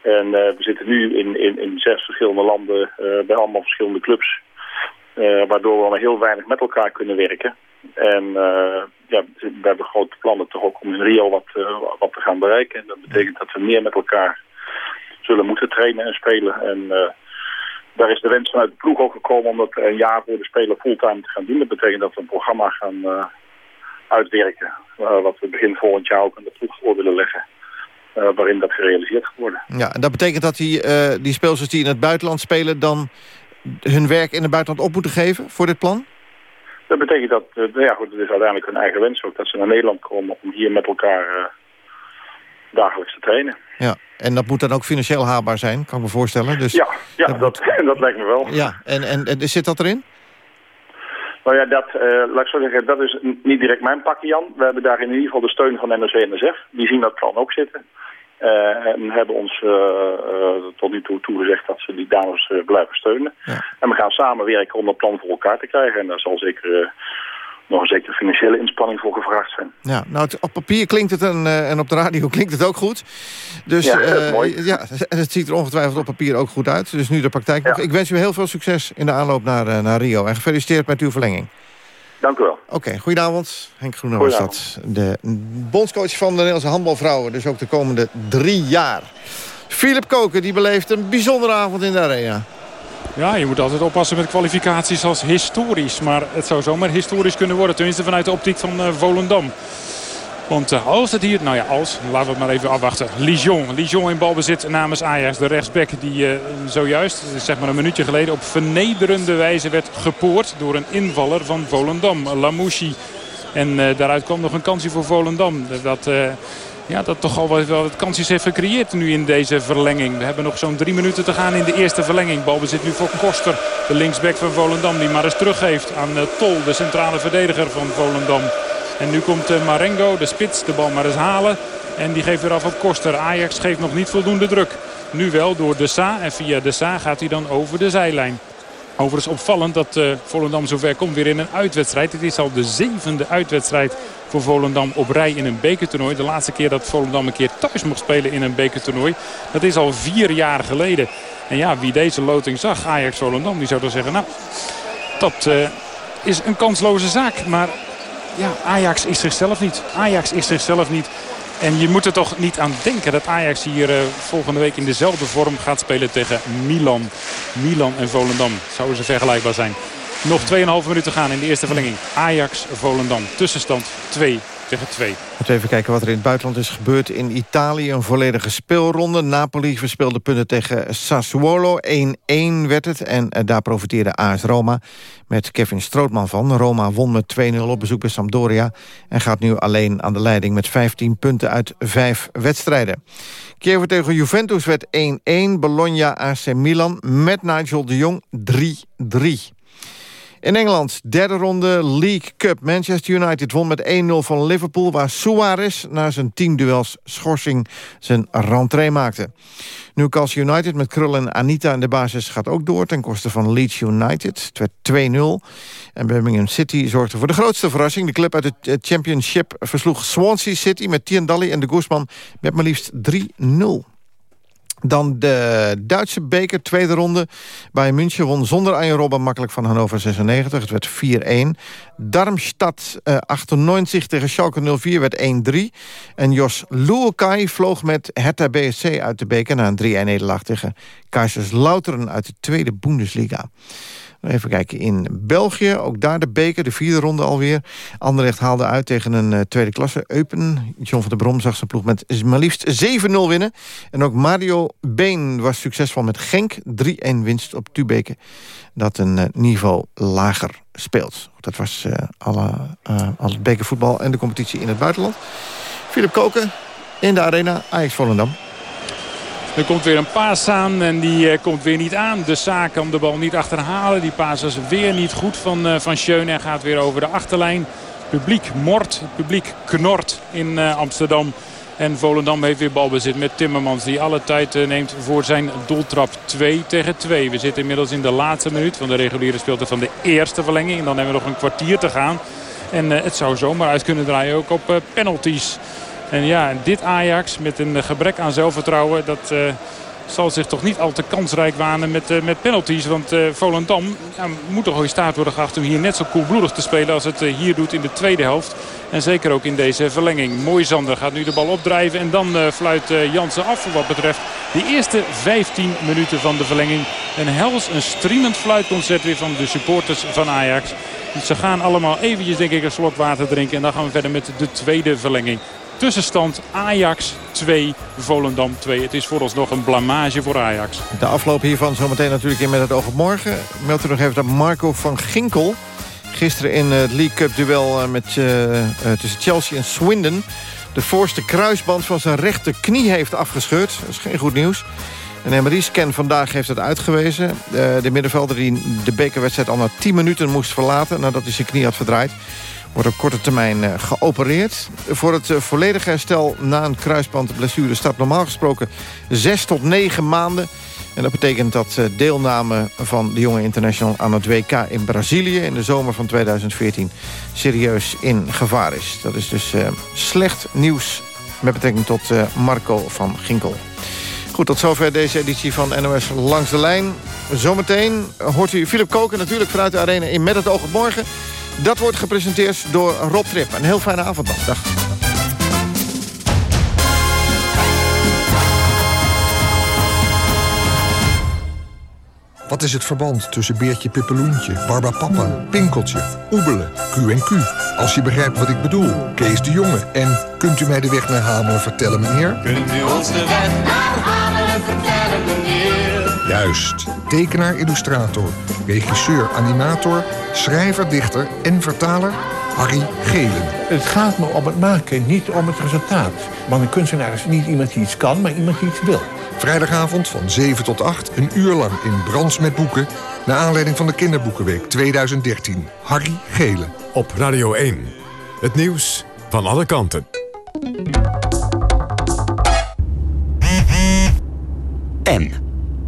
En uh, we zitten nu in, in, in zes verschillende landen uh, bij allemaal verschillende clubs. Uh, waardoor we maar heel weinig met elkaar kunnen werken. En ja, we hebben grote plannen toch ook om in Rio wat, wat te gaan bereiken. En dat betekent dat we meer met elkaar zullen moeten trainen en spelen. En daar is de wens vanuit de ploeg ook gekomen om dat een jaar voor de speler fulltime te gaan doen. Dat betekent dat we een programma gaan uitwerken. wat we begin volgend jaar ook aan de ploeg voor willen leggen. waarin dat gerealiseerd gaat worden. Ja, en dat betekent dat die, die speelsters die in het buitenland spelen... dan hun werk in het buitenland op moeten geven voor dit plan? Dat betekent dat, ja goed, het is uiteindelijk hun eigen wens ook, dat ze naar Nederland komen om hier met elkaar dagelijks te trainen. Ja, en dat moet dan ook financieel haalbaar zijn, kan ik me voorstellen. Dus ja, ja dat, dat, dat lijkt me wel. Ja, en, en, en zit dat erin? Nou ja, dat, uh, laat ik zo zeggen, dat is niet direct mijn pakje, Jan. We hebben daar in ieder geval de steun van NRC-NSF. Die zien dat plan ook zitten. Uh, en hebben ons uh, uh, tot nu toe toegezegd dat ze die dames blijven steunen. Ja. En we gaan samenwerken om dat plan voor elkaar te krijgen. En daar zal zeker nog een zekere financiële inspanning voor gevraagd zijn. Ja, nou, het, op papier klinkt het en, en op de radio klinkt het ook goed. Dus, ja, is mooi. Ja, en het ziet er ongetwijfeld op papier ook goed uit. Dus nu de praktijk nog. Ik wens u heel veel succes in de aanloop naar, naar Rio. En gefeliciteerd met uw verlenging. Dank u wel. Oké, okay, goedenavond. Henk Groene was dat. De bondscoach van de Nederlandse handbalvrouwen. Dus ook de komende drie jaar. Philip Koken die beleeft een bijzondere avond in de arena. Ja, je moet altijd oppassen met kwalificaties als historisch. Maar het zou zomaar historisch kunnen worden. Tenminste vanuit de optiek van uh, Volendam. Want uh, als het hier... Nou ja, als. Laten we het maar even afwachten. Lijon. Lijon in balbezit namens Ajax. De rechtsback die uh, zojuist, zeg maar een minuutje geleden... op vernederende wijze werd gepoord door een invaller van Volendam. Lamouchi. En daaruit kwam nog een kansje voor Volendam. Dat... Ja, dat toch al wel wat kansjes heeft gecreëerd nu in deze verlenging. We hebben nog zo'n drie minuten te gaan in de eerste verlenging. Balbezit nu voor Koster, de linksback van Volendam. Die maar eens teruggeeft aan Tol, de centrale verdediger van Volendam. En nu komt eh, Marengo, de spits, de bal maar eens halen. En die geeft weer af op Koster. Ajax geeft nog niet voldoende druk. Nu wel door De Sa. En via De Sa gaat hij dan over de zijlijn. Overigens opvallend dat uh, Volendam zover komt weer in een uitwedstrijd. Het is al de zevende uitwedstrijd voor Volendam op rij in een bekertoernooi. De laatste keer dat Volendam een keer thuis mocht spelen in een bekertoernooi. Dat is al vier jaar geleden. En ja, wie deze loting zag, Ajax-Volendam, die zou dan zeggen... nou, dat uh, is een kansloze zaak. Maar ja, Ajax is zichzelf niet. Ajax is zichzelf niet. En je moet er toch niet aan denken dat Ajax hier uh, volgende week in dezelfde vorm gaat spelen tegen Milan. Milan en Volendam. Zouden ze vergelijkbaar zijn. Nog 2,5 minuten gaan in de eerste verlenging. Ajax-Volendam. Tussenstand 2 tegen 2. Moeten even kijken wat er in het buitenland is gebeurd. In Italië een volledige speelronde. Napoli verspeelde punten tegen Sassuolo. 1-1 werd het. En eh, daar profiteerde AS Roma met Kevin Strootman van. Roma won met 2-0 op bezoek bij Sampdoria. En gaat nu alleen aan de leiding met 15 punten uit 5 wedstrijden. Kiev tegen Juventus werd 1-1. Bologna AC Milan met Nigel de Jong 3-3. In Engeland, derde ronde League Cup. Manchester United won met 1-0 van Liverpool... waar Suarez na zijn teamduels schorsing zijn rentree maakte. Newcastle United met Krull en Anita in de basis gaat ook door... ten koste van Leeds United. Het werd 2-0. En Birmingham City zorgde voor de grootste verrassing. De club uit het championship versloeg Swansea City... met Tiendalli en de Guzman met maar liefst 3-0. Dan de Duitse beker, tweede ronde. Bayern München won zonder Arjen Robben makkelijk van Hannover 96. Het werd 4-1. Darmstadt uh, 98 tegen Schalke 04 werd 1-3. En Jos Luokai vloog met Hertha BSC uit de beker... na een 3-1-nederlaag tegen Kaiserslautern uit de tweede Bundesliga. Even kijken in België. Ook daar de beker, de vierde ronde alweer. Anderlecht haalde uit tegen een uh, tweede klasse. Eupen. John van der Brom zag zijn ploeg met maar liefst 7-0 winnen. En ook Mario Been was succesvol met Genk. 3-1 winst op Tubeke. Dat een uh, niveau lager speelt. Dat was uh, alle, al het bekervoetbal en de competitie in het buitenland. Philip Koken in de arena. Ajax Volendam. Er komt weer een paas aan en die uh, komt weer niet aan. De Saak kan de bal niet achterhalen. Die paas was weer niet goed van, uh, van Schöne en gaat weer over de achterlijn. Publiek mort, publiek knort in uh, Amsterdam. En Volendam heeft weer balbezit met Timmermans. Die alle tijd neemt voor zijn doeltrap 2 tegen 2. We zitten inmiddels in de laatste minuut van de reguliere speelte van de eerste verlenging. En dan hebben we nog een kwartier te gaan. En het zou zomaar uit kunnen draaien ook op penalties. En ja, dit Ajax met een gebrek aan zelfvertrouwen... dat uh, zal zich toch niet al te kansrijk wanen met, uh, met penalties. Want uh, Volendam moet toch in staat worden geacht om hier net zo koelbloedig te spelen als het hier doet in de tweede helft. En zeker ook in deze verlenging. Mooi Zander gaat nu de bal opdrijven en dan fluit Jansen af wat betreft de eerste 15 minuten van de verlenging. Een hels, een streamend fluitconcert weer van de supporters van Ajax. Ze gaan allemaal eventjes denk ik een slok water drinken. En dan gaan we verder met de tweede verlenging. Tussenstand Ajax 2, Volendam 2. Het is vooralsnog een blamage voor Ajax. De afloop hiervan zometeen natuurlijk in met het oog op morgen. Meld u nog even dat Marco van Ginkel... gisteren in het League Cup duel met, uh, tussen Chelsea en Swindon... de voorste kruisband van zijn rechterknie heeft afgescheurd. Dat is geen goed nieuws. Een MRI-scan vandaag heeft het uitgewezen. de middenvelder die de bekerwedstrijd al na 10 minuten moest verlaten... nadat hij zijn knie had verdraaid wordt op korte termijn uh, geopereerd. Voor het uh, volledige herstel na een kruisbandblessure staat normaal gesproken 6 tot 9 maanden. En dat betekent dat uh, deelname van de jonge international aan het WK in Brazilië... in de zomer van 2014 serieus in gevaar is. Dat is dus slecht nieuws met betrekking tot Marco van Ginkel. Goed, tot zover deze editie van NOS Langs de Lijn. Zometeen hoort u Philip Koken natuurlijk vanuit de arena in Met het oog op morgen... Dat wordt gepresenteerd door Rob Trip. Een heel fijne avond nog. Dag. Wat is het verband tussen Beertje Pippeloentje, Barbapapa, Pinkeltje, Oebelen, Q&Q? Als je begrijpt wat ik bedoel, Kees de Jonge. En kunt u mij de weg naar Hamelen vertellen, meneer? Kunt u ons de weg naar Hamelen vertellen, meneer? Juist. Tekenaar, illustrator, regisseur, animator, schrijver, dichter en vertaler Harry Gelen. Het gaat me om het maken, niet om het resultaat. Want een kunstenaar is niet iemand die iets kan, maar iemand die iets wil. Vrijdagavond van 7 tot 8, een uur lang in Brands met Boeken... naar aanleiding van de Kinderboekenweek 2013. Harry Gelen. Op Radio 1. Het nieuws van alle kanten. En?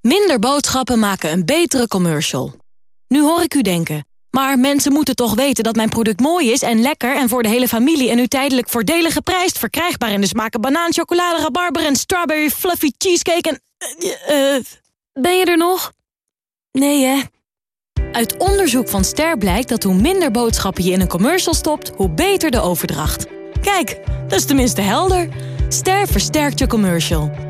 Minder boodschappen maken een betere commercial. Nu hoor ik u denken... Maar mensen moeten toch weten dat mijn product mooi is en lekker... en voor de hele familie en nu tijdelijk voordelig geprijsd... verkrijgbaar in de smaken banaan, chocolade, rabarber en strawberry fluffy cheesecake en... Uh, ben je er nog? Nee, hè? Uit onderzoek van Ster blijkt dat hoe minder boodschappen je in een commercial stopt... hoe beter de overdracht. Kijk, dat is tenminste helder. Ster versterkt je commercial.